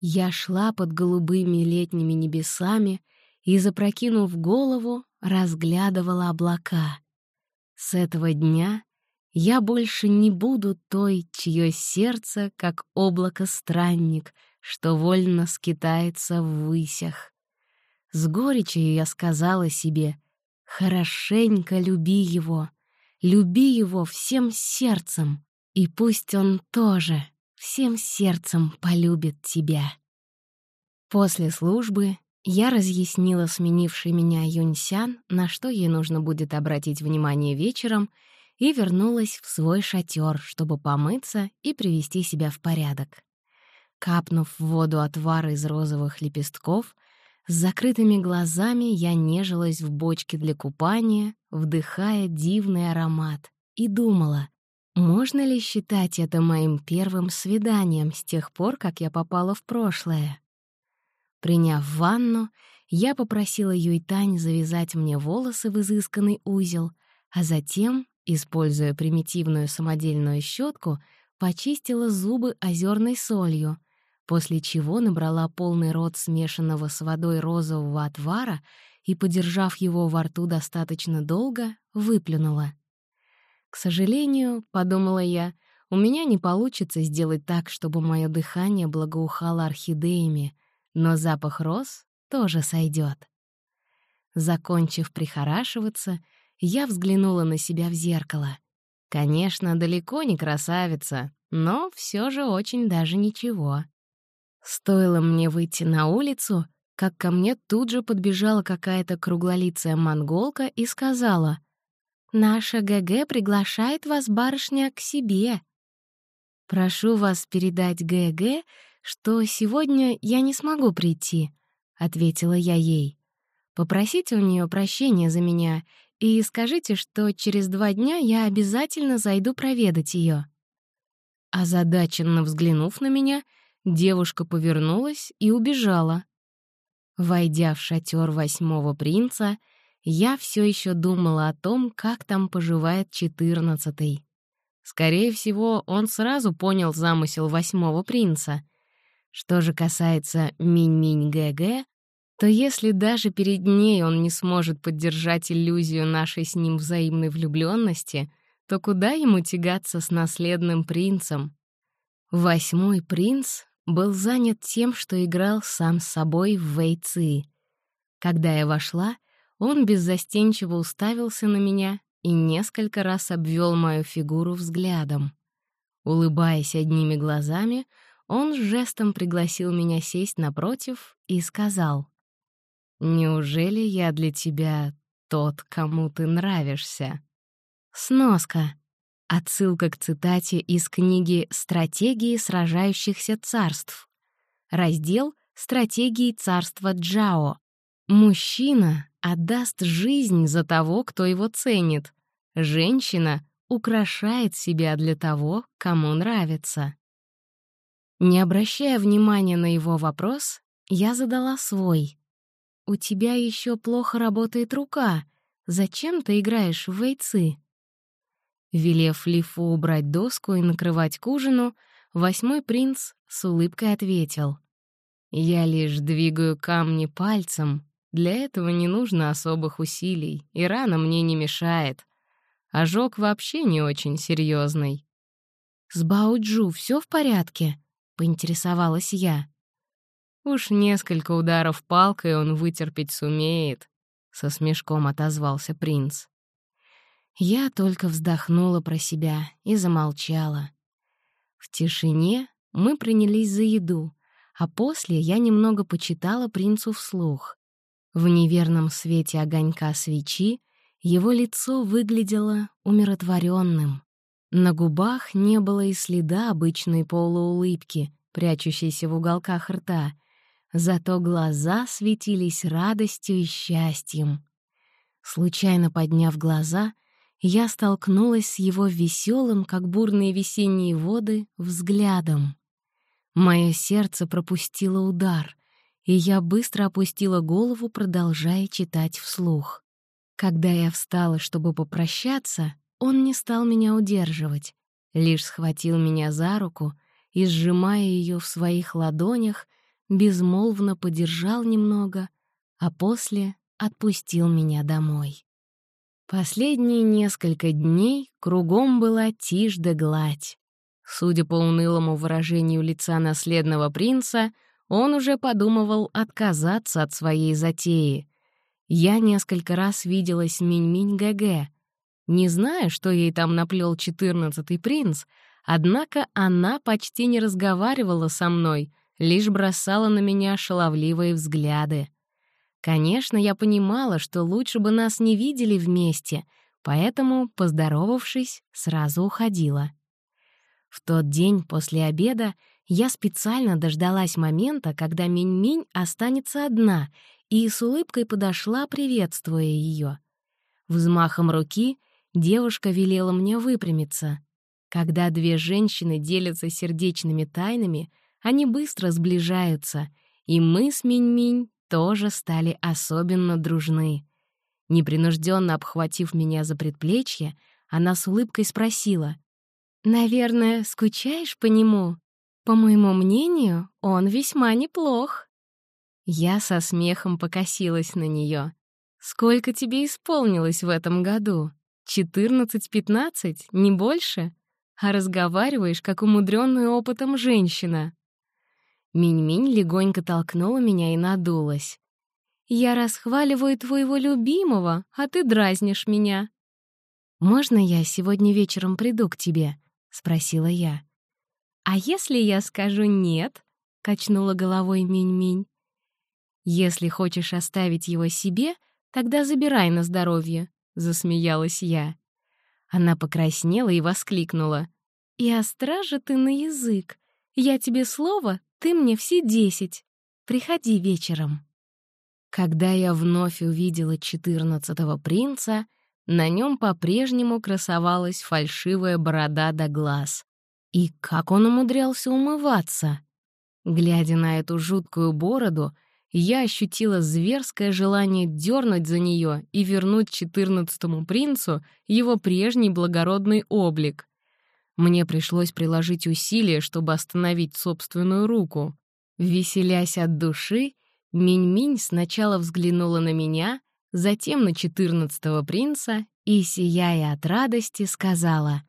Я шла под голубыми летними небесами и, запрокинув голову, разглядывала облака. С этого дня Я больше не буду той, чье сердце, как облако-странник, что вольно скитается в высях. С горечью я сказала себе, «Хорошенько люби его, люби его всем сердцем, и пусть он тоже всем сердцем полюбит тебя». После службы я разъяснила сменившей меня Юньсян, на что ей нужно будет обратить внимание вечером, и вернулась в свой шатер, чтобы помыться и привести себя в порядок. Капнув в воду отвар из розовых лепестков, с закрытыми глазами я нежилась в бочке для купания, вдыхая дивный аромат, и думала, можно ли считать это моим первым свиданием с тех пор, как я попала в прошлое. Приняв ванну, я попросила Юйтань завязать мне волосы в изысканный узел, а затем, используя примитивную самодельную щетку, почистила зубы озерной солью, после чего набрала полный рот смешанного с водой розового отвара и, подержав его во рту достаточно долго, выплюнула. «К сожалению, — подумала я, — у меня не получится сделать так, чтобы мое дыхание благоухало орхидеями, но запах роз тоже сойдет. Закончив прихорашиваться, я взглянула на себя в зеркало. Конечно, далеко не красавица, но все же очень даже ничего. Стоило мне выйти на улицу, как ко мне тут же подбежала какая-то круглолицая монголка и сказала, «Наша ГГ приглашает вас, барышня, к себе. Прошу вас передать ГГ, что сегодня я не смогу прийти», — ответила я ей. «Попросите у нее прощения за меня и скажите, что через два дня я обязательно зайду проведать ее. Озадаченно взглянув на меня, девушка повернулась и убежала. Войдя в шатер восьмого принца, я все еще думала о том, как там поживает четырнадцатый. Скорее всего, он сразу понял замысел восьмого принца — что же касается Минь-Минь-ГГ, то если даже перед ней он не сможет поддержать иллюзию нашей с ним взаимной влюбленности, то куда ему тягаться с наследным принцем? Восьмой принц был занят тем, что играл сам с собой в вейцы. Когда я вошла, он беззастенчиво уставился на меня и несколько раз обвел мою фигуру взглядом. Улыбаясь одними глазами, он жестом пригласил меня сесть напротив и сказал, «Неужели я для тебя тот, кому ты нравишься?» Сноска. Отсылка к цитате из книги «Стратегии сражающихся царств». Раздел «Стратегии царства Джао». Мужчина отдаст жизнь за того, кто его ценит. Женщина украшает себя для того, кому нравится. Не обращая внимания на его вопрос, я задала свой. «У тебя еще плохо работает рука. Зачем ты играешь в вейцы?» Велев Лифу убрать доску и накрывать к ужину, восьмой принц с улыбкой ответил. «Я лишь двигаю камни пальцем. Для этого не нужно особых усилий, и рана мне не мешает. Ожог вообще не очень серьезный. «С Бауджу все в порядке?» — поинтересовалась я. «Уж несколько ударов палкой он вытерпеть сумеет», — со смешком отозвался принц. Я только вздохнула про себя и замолчала. В тишине мы принялись за еду, а после я немного почитала принцу вслух. В неверном свете огонька свечи его лицо выглядело умиротворенным. На губах не было и следа обычной полуулыбки, прячущейся в уголках рта, зато глаза светились радостью и счастьем. Случайно подняв глаза, я столкнулась с его веселым, как бурные весенние воды, взглядом. Мое сердце пропустило удар, и я быстро опустила голову, продолжая читать вслух. Когда я встала, чтобы попрощаться, он не стал меня удерживать, лишь схватил меня за руку и, сжимая ее в своих ладонях, безмолвно подержал немного, а после отпустил меня домой. Последние несколько дней кругом была тишь да гладь. Судя по унылому выражению лица наследного принца, он уже подумывал отказаться от своей затеи. Я несколько раз виделась с Минь-Минь ГГ. Не знаю, что ей там наплел четырнадцатый принц, однако она почти не разговаривала со мной, лишь бросала на меня шаловливые взгляды. Конечно, я понимала, что лучше бы нас не видели вместе, поэтому, поздоровавшись, сразу уходила. В тот день после обеда я специально дождалась момента, когда Минь-Минь останется одна, и с улыбкой подошла, приветствуя ее. Взмахом руки девушка велела мне выпрямиться. Когда две женщины делятся сердечными тайнами, они быстро сближаются, и мы с Минь-Минь тоже стали особенно дружны. Непринужденно обхватив меня за предплечье, она с улыбкой спросила. «Наверное, скучаешь по нему? По моему мнению, он весьма неплох». Я со смехом покосилась на нее. «Сколько тебе исполнилось в этом году? Четырнадцать-пятнадцать, не больше? А разговариваешь, как умудренная опытом женщина». Минь-Минь легонько толкнула меня и надулась. «Я расхваливаю твоего любимого, а ты дразнишь меня». «Можно я сегодня вечером приду к тебе?» — спросила я. «А если я скажу «нет»?» — качнула головой Минь-Минь. «Если хочешь оставить его себе, тогда забирай на здоровье», — засмеялась я. Она покраснела и воскликнула. «И остра же ты на язык! Я тебе слово, ты мне все десять. Приходи вечером». Когда я вновь увидела четырнадцатого принца, на нем по-прежнему красовалась фальшивая борода до глаз. И как он умудрялся умываться? Глядя на эту жуткую бороду, я ощутила зверское желание дернуть за нее и вернуть четырнадцатому принцу его прежний благородный облик. Мне пришлось приложить усилия, чтобы остановить собственную руку. Веселясь от души, Минь-Минь сначала взглянула на меня, затем на четырнадцатого принца и, сияя от радости, сказала,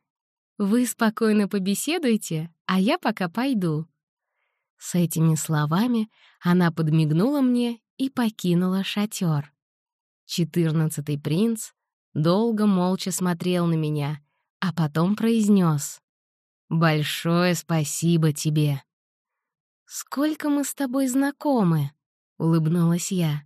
«Вы спокойно побеседуйте, а я пока пойду». С этими словами она подмигнула мне и покинула шатер. Четырнадцатый принц долго молча смотрел на меня, а потом произнес: «Большое спасибо тебе». «Сколько мы с тобой знакомы?» — улыбнулась я.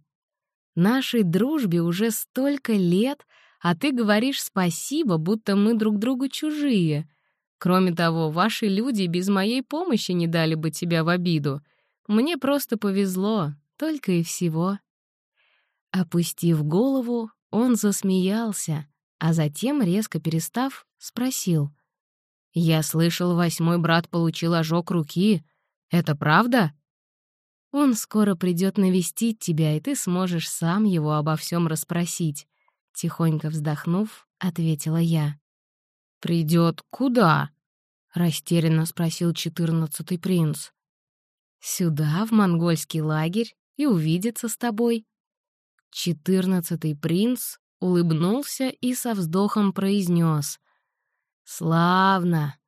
«Нашей дружбе уже столько лет, а ты говоришь спасибо, будто мы друг другу чужие. Кроме того, ваши люди без моей помощи не дали бы тебя в обиду. Мне просто повезло, только и всего». Опустив голову, он засмеялся, а затем, резко перестав, спросил. «Я слышал, восьмой брат получил ожог руки. Это правда?» «Он скоро придет навестить тебя, и ты сможешь сам его обо всем расспросить», — тихонько вздохнув, ответила я. «Придет куда?» — растерянно спросил четырнадцатый принц. «Сюда, в монгольский лагерь, и увидеться с тобой». Четырнадцатый принц улыбнулся и со вздохом произнес: «Славно!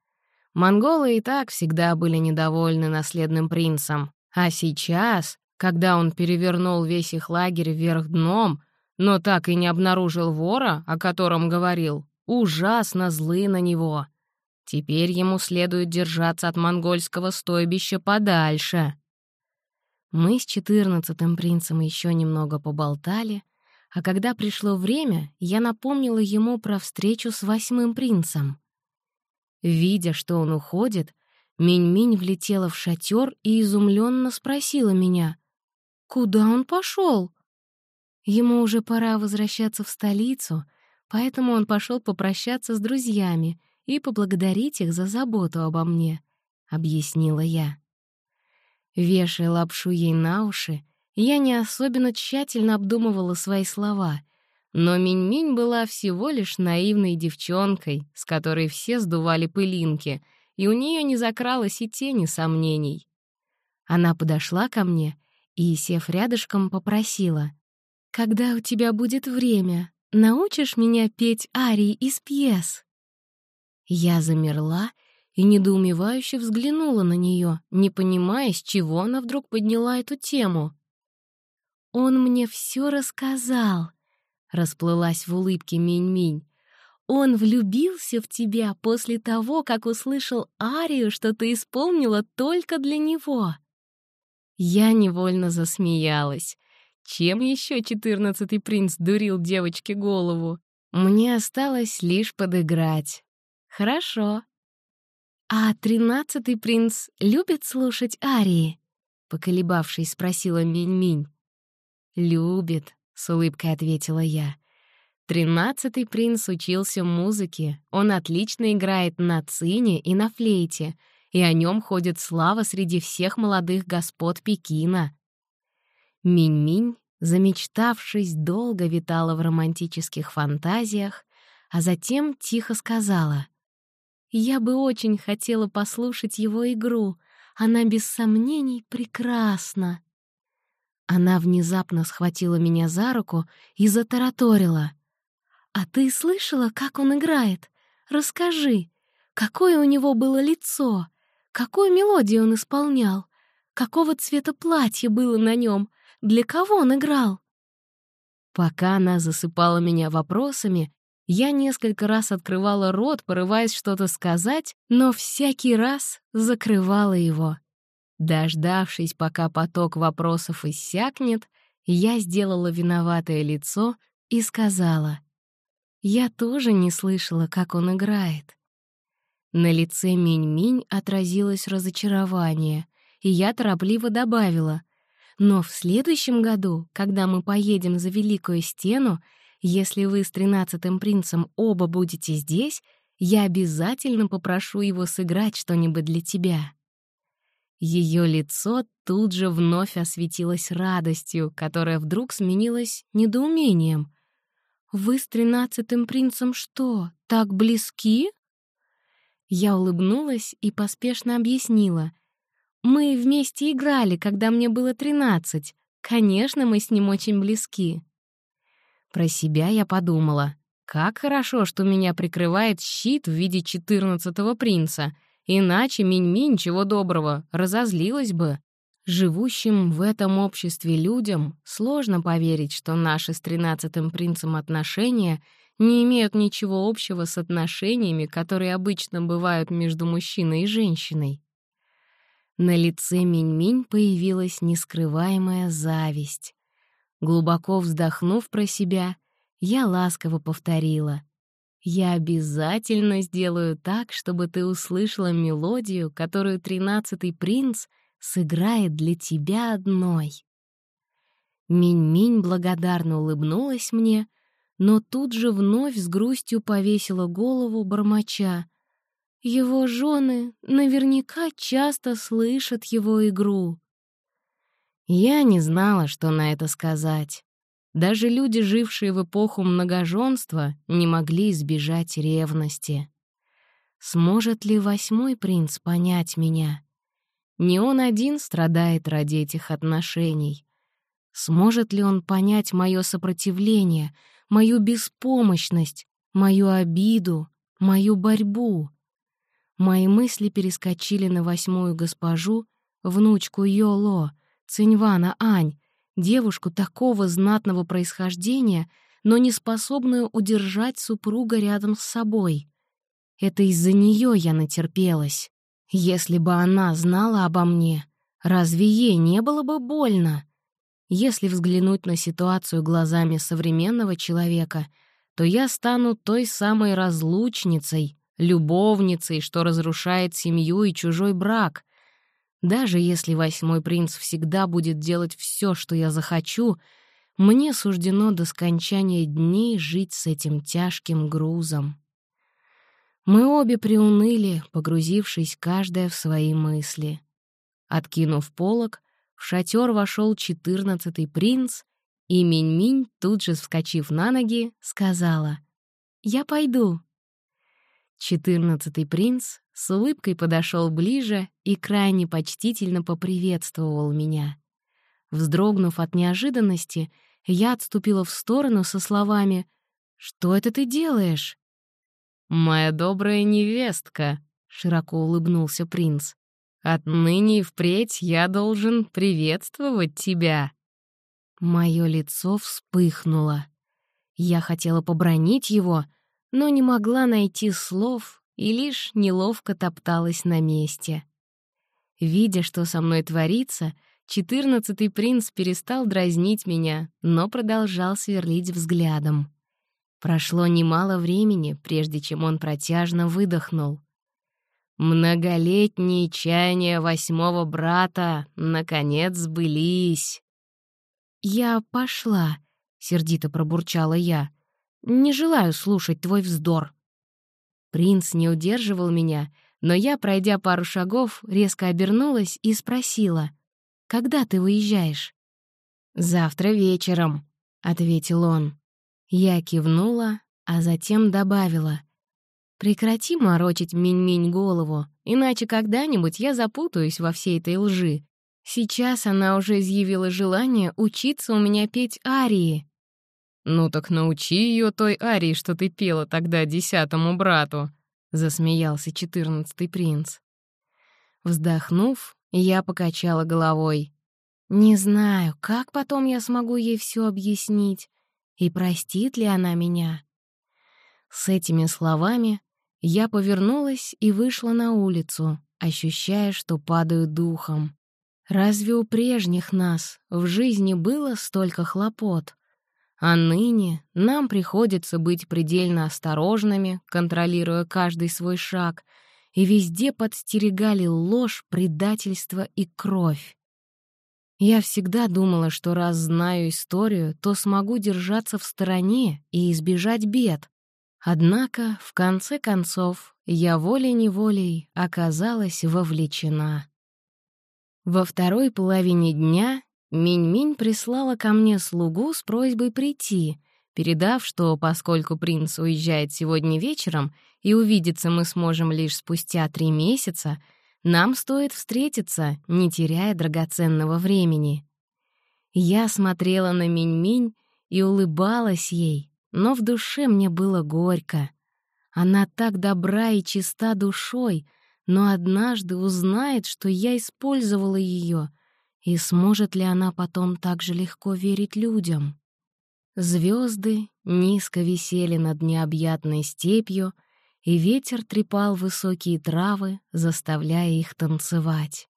Монголы и так всегда были недовольны наследным принцем, а сейчас, когда он перевернул весь их лагерь вверх дном, но так и не обнаружил вора, о котором говорил, ужасно злы на него. Теперь ему следует держаться от монгольского стойбища подальше». Мы с четырнадцатым принцем еще немного поболтали, а когда пришло время, я напомнила ему про встречу с восьмым принцем. Видя, что он уходит, Минь-Минь влетела в шатер и изумленно спросила меня, «Куда он пошел? Ему уже пора возвращаться в столицу, поэтому он пошел попрощаться с друзьями и поблагодарить их за заботу обо мне», — объяснила я. Вешая лапшу ей на уши, я не особенно тщательно обдумывала свои слова, но Минь-Минь была всего лишь наивной девчонкой, с которой все сдували пылинки, и у нее не закралось и тени сомнений. Она подошла ко мне и, сев рядышком, попросила, «Когда у тебя будет время, научишь меня петь арии из пьес?» Я замерла и недоумевающе взглянула на нее, не понимая, с чего она вдруг подняла эту тему. «Он мне все рассказал», — расплылась в улыбке Минь-Минь. «Он влюбился в тебя после того, как услышал арию, что ты исполнила только для него». Я невольно засмеялась. Чем еще четырнадцатый принц дурил девочке голову? Мне осталось лишь подыграть. Хорошо. А тринадцатый принц любит слушать арии? Поколебавшись, спросила Минь-Минь. «Любит», — с улыбкой ответила я. Тринадцатый принц учился музыке. Он отлично играет на цине и на флейте, и о нем ходит слава среди всех молодых господ Пекина. Минь-Минь, замечтавшись, долго витала в романтических фантазиях, а затем тихо сказала. «Я бы очень хотела послушать его игру. Она, без сомнений, прекрасна». Она внезапно схватила меня за руку и затараторила. «А ты слышала, как он играет? Расскажи, какое у него было лицо, какую мелодию он исполнял, какого цвета платье было на нем, для кого он играл?» Пока она засыпала меня вопросами, я несколько раз открывала рот, порываясь что-то сказать, но всякий раз закрывала его. Дождавшись, пока поток вопросов иссякнет, я сделала виноватое лицо и сказала. «Я тоже не слышала, как он играет». На лице Минь-Минь отразилось разочарование, и я торопливо добавила. «Но в следующем году, когда мы поедем за Великую Стену, если вы с тринадцатым принцем оба будете здесь, я обязательно попрошу его сыграть что-нибудь для тебя». Ее лицо тут же вновь осветилось радостью, которая вдруг сменилась недоумением. «Вы с тринадцатым принцем что, так близки?» Я улыбнулась и поспешно объяснила. «Мы вместе играли, когда мне было тринадцать. Конечно, мы с ним очень близки». Про себя я подумала. Как хорошо, что меня прикрывает щит в виде четырнадцатого принца — Иначе Минь-Минь, чего доброго, разозлилась бы. Живущим в этом обществе людям сложно поверить, что наши с тринадцатым принцем отношения не имеют ничего общего с отношениями, которые обычно бывают между мужчиной и женщиной. На лице Минь-Минь появилась нескрываемая зависть. Глубоко вздохнув про себя, я ласково повторила. Я обязательно сделаю так, чтобы ты услышала мелодию, которую тринадцатый принц сыграет для тебя одной. Минь-Минь благодарно улыбнулась мне, но тут же вновь с грустью повесила голову бормоча. Его жены наверняка часто слышат его игру. Я не знала, что на это сказать. Даже люди, жившие в эпоху многоженства, не могли избежать ревности. Сможет ли восьмой принц понять меня? Не он один страдает ради этих отношений. Сможет ли он понять мое сопротивление, мою беспомощность, мою обиду, мою борьбу? Мои мысли перескочили на восьмую госпожу, внучку Йоло, Циньвана Ань, девушку такого знатного происхождения, но не способную удержать супруга рядом с собой. Это из-за нее я натерпелась. Если бы она знала обо мне, разве ей не было бы больно? Если взглянуть на ситуацию глазами современного человека, то я стану той самой разлучницей, любовницей, что разрушает семью и чужой брак, даже если восьмой принц всегда будет делать все, что я захочу, мне суждено до скончания дней жить с этим тяжким грузом. Мы обе приуныли, погрузившись каждая в свои мысли. Откинув полог, в шатер вошел четырнадцатый принц, и Минь-Минь, тут же вскочив на ноги, сказала «Я пойду». Четырнадцатый принц с улыбкой подошел ближе и крайне почтительно поприветствовал меня. Вздрогнув от неожиданности, я отступила в сторону со словами что это ты делаешь?» «Моя добрая невестка», — широко улыбнулся принц. «Отныне и впредь я должен приветствовать тебя». Моё лицо вспыхнуло. Я хотела побронить его, но не могла найти слов и лишь неловко топталась на месте. Видя, что со мной творится, четырнадцатый принц перестал дразнить меня, но продолжал сверлить взглядом. Прошло немало времени, прежде чем он протяжно выдохнул. Многолетние чаяния восьмого брата наконец сбылись. «Я пошла», — сердито пробурчала я. «Не желаю слушать твой вздор». Принц не удерживал меня, но я, пройдя пару шагов, резко обернулась и спросила, «Когда ты выезжаешь?» «Завтра вечером», — ответил он. Я кивнула, а затем добавила. «Прекрати морочить Минь-Минь голову, иначе когда-нибудь я запутаюсь во всей этой лжи. Сейчас она уже изъявила желание учиться у меня петь арии». «Ну так научи ее той арии, что ты пела тогда десятому брату», — засмеялся четырнадцатый принц. Вздохнув, я покачала головой. «Не знаю, как потом я смогу ей все объяснить. И простит ли она меня? С этими словами я повернулась и вышла на улицу, ощущая, что падаю духом. Разве у прежних нас в жизни было столько хлопот? А ныне нам приходится быть предельно осторожными, контролируя каждый свой шаг, и везде подстерегали ложь, предательство и кровь. Я всегда думала, что раз знаю историю, то смогу держаться в стороне и избежать бед. Однако, в конце концов, я волей-неволей оказалась вовлечена. Во второй половине дня Минь-Минь прислала ко мне слугу с просьбой прийти, передав, что поскольку принц уезжает сегодня вечером и увидеться мы сможем лишь спустя три месяца — нам стоит встретиться, не теряя драгоценного времени. Я смотрела на Минь-Минь и улыбалась ей, но в душе мне было горько. Она так добра и чиста душой, но однажды узнает, что я использовала ее, и сможет ли она потом так же легко верить людям? Звезды низко висели над необъятной степью — и ветер трепал высокие травы, заставляя их танцевать.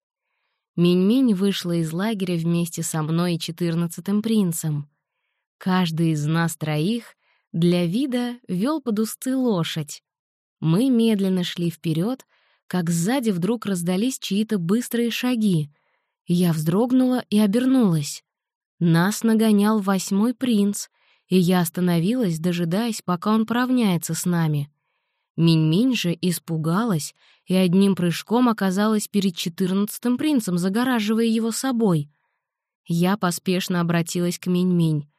Минь-Минь вышла из лагеря вместе со мной и четырнадцатым принцем. Каждый из нас троих для вида вел под усты лошадь. Мы медленно шли вперед, как сзади вдруг раздались чьи-то быстрые шаги. Я вздрогнула и обернулась. Нас нагонял восьмой принц, и я остановилась, дожидаясь, пока он поравняется с нами. Минь-Минь же испугалась и одним прыжком оказалась перед четырнадцатым принцем, загораживая его собой. Я поспешно обратилась к Минь-Минь.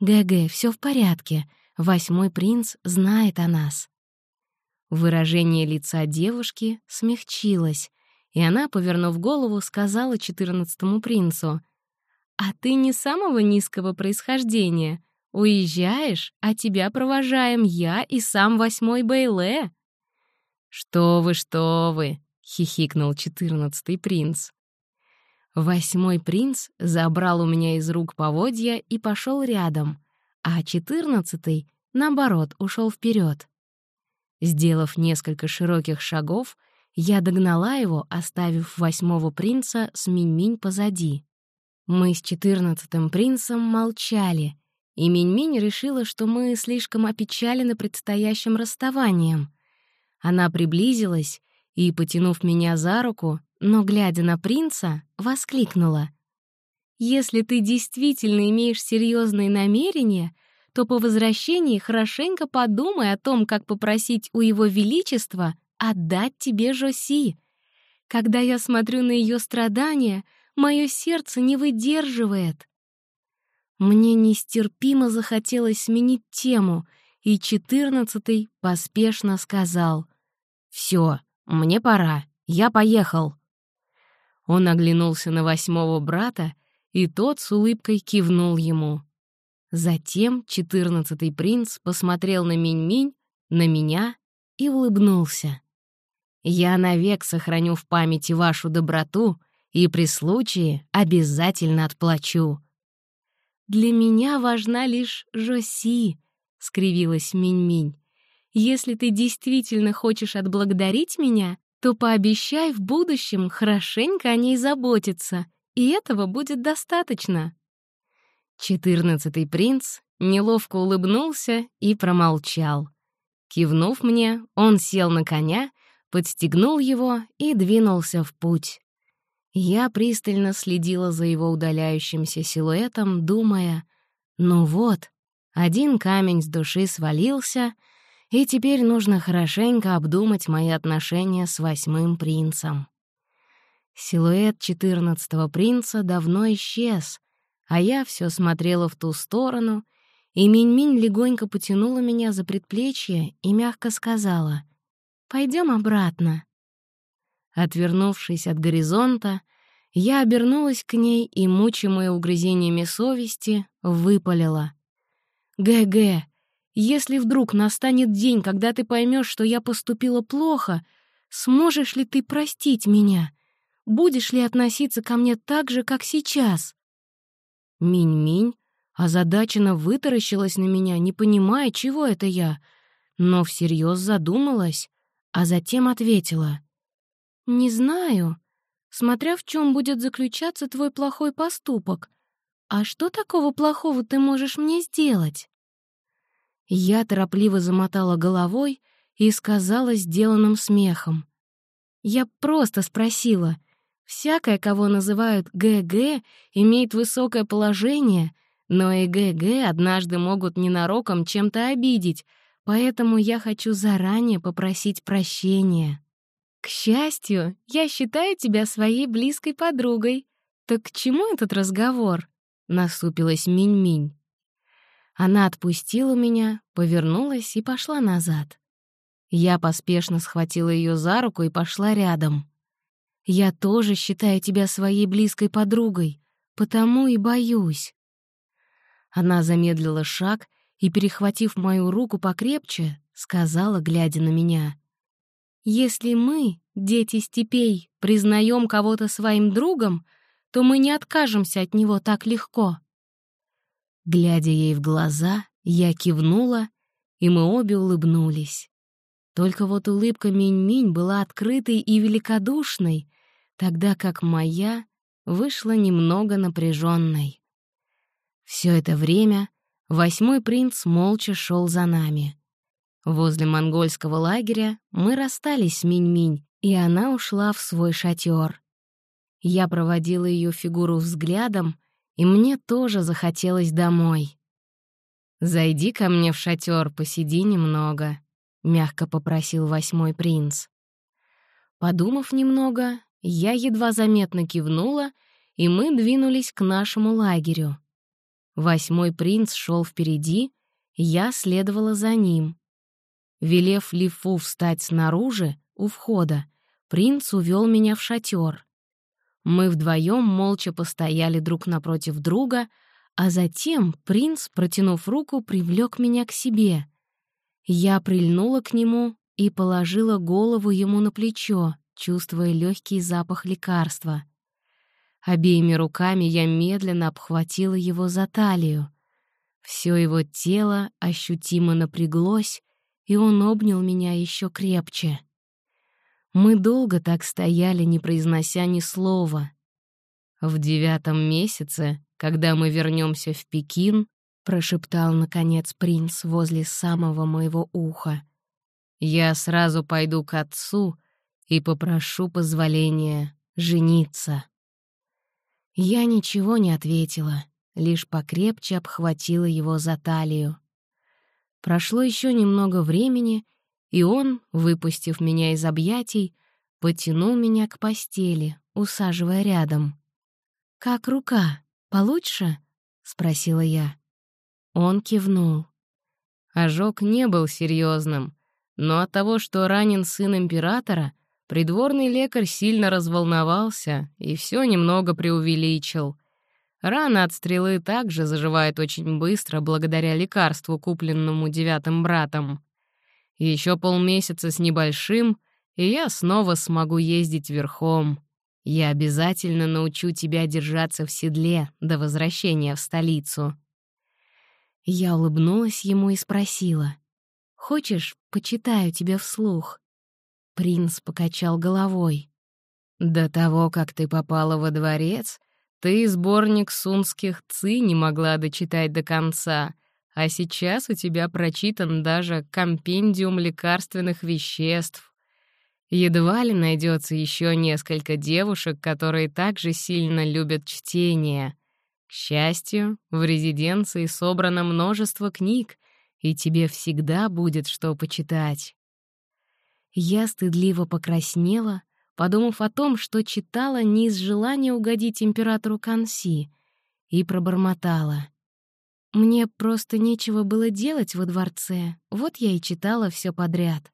«ГГ, все в порядке. Восьмой принц знает о нас». Выражение лица девушки смягчилось, и она, повернув голову, сказала четырнадцатому принцу, «А ты не самого низкого происхождения. Уезжаешь, а тебя провожаем я и сам восьмой Бейле». «Что вы, что вы!» — хихикнул четырнадцатый принц. Восьмой принц забрал у меня из рук поводья и пошел рядом, а четырнадцатый, наоборот, ушел вперед. Сделав несколько широких шагов, я догнала его, оставив восьмого принца с Минь-Минь позади. Мы с четырнадцатым принцем молчали — и Минь-Минь решила, что мы слишком опечалены предстоящим расставанием. Она приблизилась и, потянув меня за руку, но, глядя на принца, воскликнула. «Если ты действительно имеешь серьезные намерения, то по возвращении хорошенько подумай о том, как попросить у Его Величества отдать тебе Жоси. Когда я смотрю на ее страдания, мое сердце не выдерживает». Мне нестерпимо захотелось сменить тему, и четырнадцатый поспешно сказал «Всё, мне пора, я поехал». Он оглянулся на восьмого брата, и тот с улыбкой кивнул ему. Затем четырнадцатый принц посмотрел на Минь-Минь, на меня и улыбнулся. «Я навек сохраню в памяти вашу доброту и при случае обязательно отплачу». «Для меня важна лишь Жоси», — скривилась Минь-Минь. «Если ты действительно хочешь отблагодарить меня, то пообещай в будущем хорошенько о ней заботиться, и этого будет достаточно». Четырнадцатый принц неловко улыбнулся и промолчал. Кивнув мне, он сел на коня, подстегнул его и двинулся в путь. Я пристально следила за его удаляющимся силуэтом, думая, ну вот, один камень с души свалился, и теперь нужно хорошенько обдумать мои отношения с восьмым принцем. Силуэт четырнадцатого принца давно исчез, а я все смотрела в ту сторону, и Минь-Минь легонько потянула меня за предплечье и мягко сказала «Пойдем обратно». Отвернувшись от горизонта, я обернулась к ней и, мучимая угрызениями совести, выпалила. «ГГ, если вдруг настанет день, когда ты поймешь, что я поступила плохо, сможешь ли ты простить меня? Будешь ли относиться ко мне так же, как сейчас?» Минь-Минь озадаченно вытаращилась на меня, не понимая, чего это я, но всерьез задумалась, а затем ответила. «Не знаю, смотря в чем будет заключаться твой плохой поступок. А что такого плохого ты можешь мне сделать?» Я торопливо замотала головой и сказала сделанным смехом. «Я просто спросила, Всякое, кого называют ГГ, имеет высокое положение, но и ГГ однажды могут ненароком чем-то обидеть, поэтому я хочу заранее попросить прощения. К счастью, я считаю тебя своей близкой подругой. Так к чему этот разговор? Насупилась Минь-Минь. Она отпустила меня, повернулась и пошла назад. Я поспешно схватила ее за руку и пошла рядом. Я тоже считаю тебя своей близкой подругой, потому и боюсь». Она замедлила шаг и, перехватив мою руку покрепче, сказала, глядя на меня, «Если мы, дети степей, признаем кого-то своим другом, то мы не откажемся от него так легко». Глядя ей в глаза, я кивнула, и мы обе улыбнулись. Только вот улыбка Минь-Минь была открытой и великодушной, тогда как моя вышла немного напряженной. Все это время восьмой принц молча шел за нами. Возле монгольского лагеря мы расстались с Минь-Минь, и она ушла в свой шатер. Я проводила ее фигуру взглядом, и мне тоже захотелось домой. «Зайди ко мне в шатер, посиди немного», — мягко попросил восьмой принц. Подумав немного, я едва заметно кивнула, и мы двинулись к нашему лагерю. Восьмой принц шел впереди, я следовала за ним. Велев Лифу встать снаружи, у входа, принц увел меня в шатер. Мы вдвоем молча постояли друг напротив друга, а затем принц, протянув руку, привлек меня к себе. Я прильнула к нему и положила голову ему на плечо чувствуя легкий запах лекарства. Обеими руками я медленно обхватила его за талию. Все его тело ощутимо напряглось, и он обнял меня еще крепче. Мы долго так стояли, не произнося ни слова. В девятом месяце, когда мы вернемся в Пекин, прошептал, наконец, принц возле самого моего уха. «Я сразу пойду к отцу и попрошу позволения жениться». Я ничего не ответила, лишь покрепче обхватила его за талию. Прошло еще немного времени, и он, выпустив меня из объятий, потянул меня к постели, усаживая рядом. «Как рука? Получше?» — спросила я. Он кивнул. Ожог не был серьезным, но от того, что ранен сын императора, Придворный лекарь сильно разволновался и все немного преувеличил. Рана от стрелы также заживает очень быстро благодаря лекарству, купленному девятым братом. Еще полмесяца с небольшим, и я снова смогу ездить верхом. Я обязательно научу тебя держаться в седле до возвращения в столицу». Я улыбнулась ему и спросила. «Хочешь, почитаю тебе вслух?» Принц покачал головой. «До того, как ты попала во дворец, ты сборник сунских ци не могла дочитать до конца, а сейчас у тебя прочитан даже компендиум лекарственных веществ. Едва ли найдется еще несколько девушек, которые также сильно любят чтение. К счастью, в резиденции собрано множество книг, и тебе всегда будет что почитать. Я стыдливо покраснела, подумав о том, что читала не из желания угодить императору Канси, и пробормотала. Мне просто нечего было делать во дворце, вот я и читала все подряд.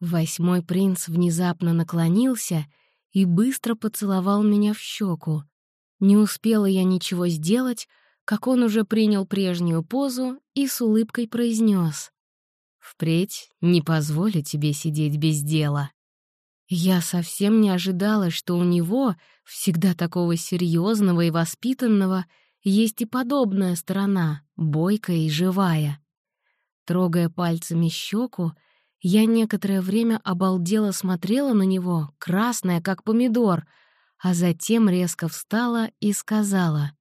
Восьмой принц внезапно наклонился и быстро поцеловал меня в щеку. Не успела я ничего сделать, как он уже принял прежнюю позу и с улыбкой произнес: «Впредь не позволю тебе сидеть без дела». Я совсем не ожидала, что у него, всегда такого серьезного и воспитанного, есть и подобная сторона, бойкая и живая. Трогая пальцами щеку, я некоторое время обалдело смотрела на него, красная, как помидор, а затем резко встала и сказала,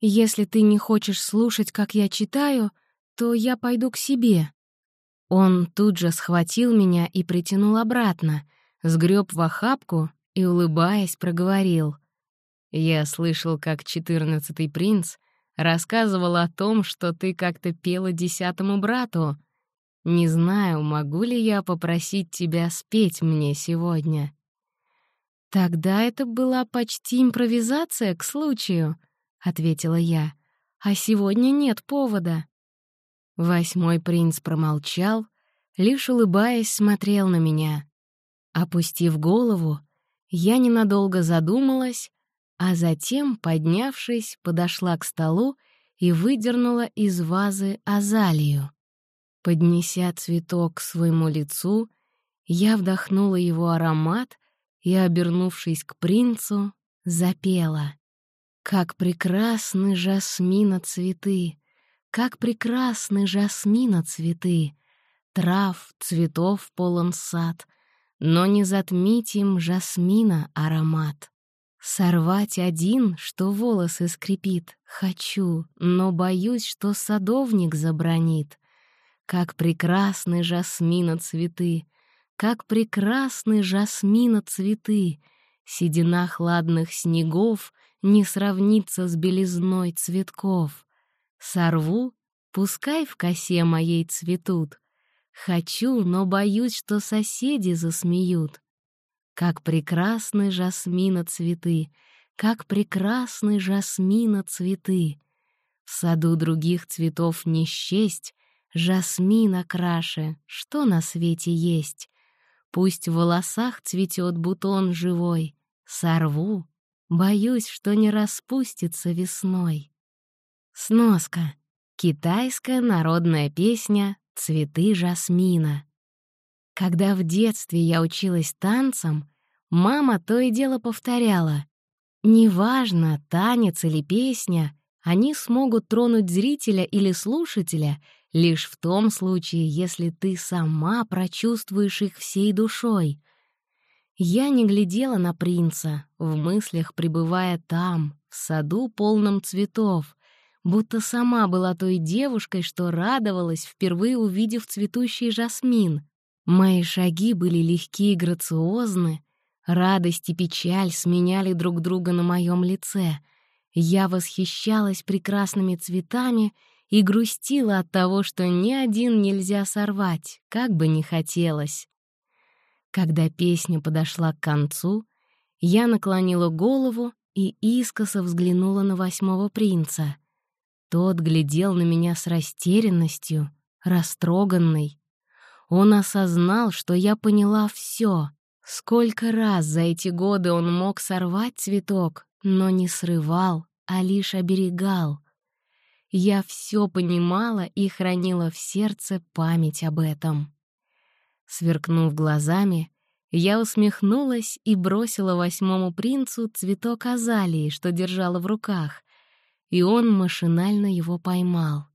«Если ты не хочешь слушать, как я читаю, то я пойду к себе». Он тут же схватил меня и притянул обратно, сгреб в охапку и, улыбаясь, проговорил. «Я слышал, как четырнадцатый принц рассказывал о том, что ты как-то пела десятому брату, не знаю, могу ли я попросить тебя спеть мне сегодня». «Тогда это была почти импровизация к случаю», — ответила я. «А сегодня нет повода». Восьмой принц промолчал, лишь улыбаясь, смотрел на меня. Опустив голову, я ненадолго задумалась, а затем, поднявшись, подошла к столу и выдернула из вазы азалию. Поднеся цветок к своему лицу, я вдохнула его аромат и, обернувшись к принцу, запела. «Как прекрасны жасмина цветы! Как прекрасны жасмина цветы! Трав, цветов полон сад, но не затмить им жасмина аромат. Сорвать один, что волосы скрипит, хочу, но боюсь, что садовник забронит. Как прекрасны жасмина цветы, как прекрасны жасмина цветы, Седина хладных снегов не сравнится с белизной цветков. Сорву, пускай в косе моей цветут. Хочу, но боюсь, что соседи засмеют. Как прекрасны жасмина цветы, как прекрасны жасмина цветы. В саду других цветов не счесть, Жасмина краше, что на свете есть? Пусть в волосах цветет бутон живой. Сорву, боюсь, что не распустится весной. Сноска. Китайская народная песня «Цветы жасмина». Когда в детстве я училась танцам, мама то и дело повторяла. Неважно, танец или песня, они смогут тронуть зрителя или слушателя — лишь в том случае, если ты сама прочувствуешь их всей душой. Я не глядела на принца, в мыслях пребывая там, в саду полном цветов, будто сама была той девушкой, что радовалась, впервые увидев цветущий жасмин. Мои шаги были легкие и грациозны, радость и печаль сменяли друг друга на моем лице. Я восхищалась прекрасными цветами — и грустила от того, что ни один нельзя сорвать, как бы ни хотелось. Когда песня подошла к концу, я наклонила голову и искоса взглянула на восьмого принца. Тот глядел на меня с растерянностью, растроганный. Он осознал, что я поняла все. Сколько раз за эти годы он мог сорвать цветок, но не срывал, а лишь оберегал. Я все понимала и хранила в сердце память об этом. Сверкнув глазами, я усмехнулась и бросила восьмому принцу цветок азалии, что держала в руках, и он машинально его поймал.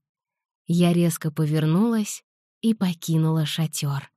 Я резко повернулась и покинула шатер.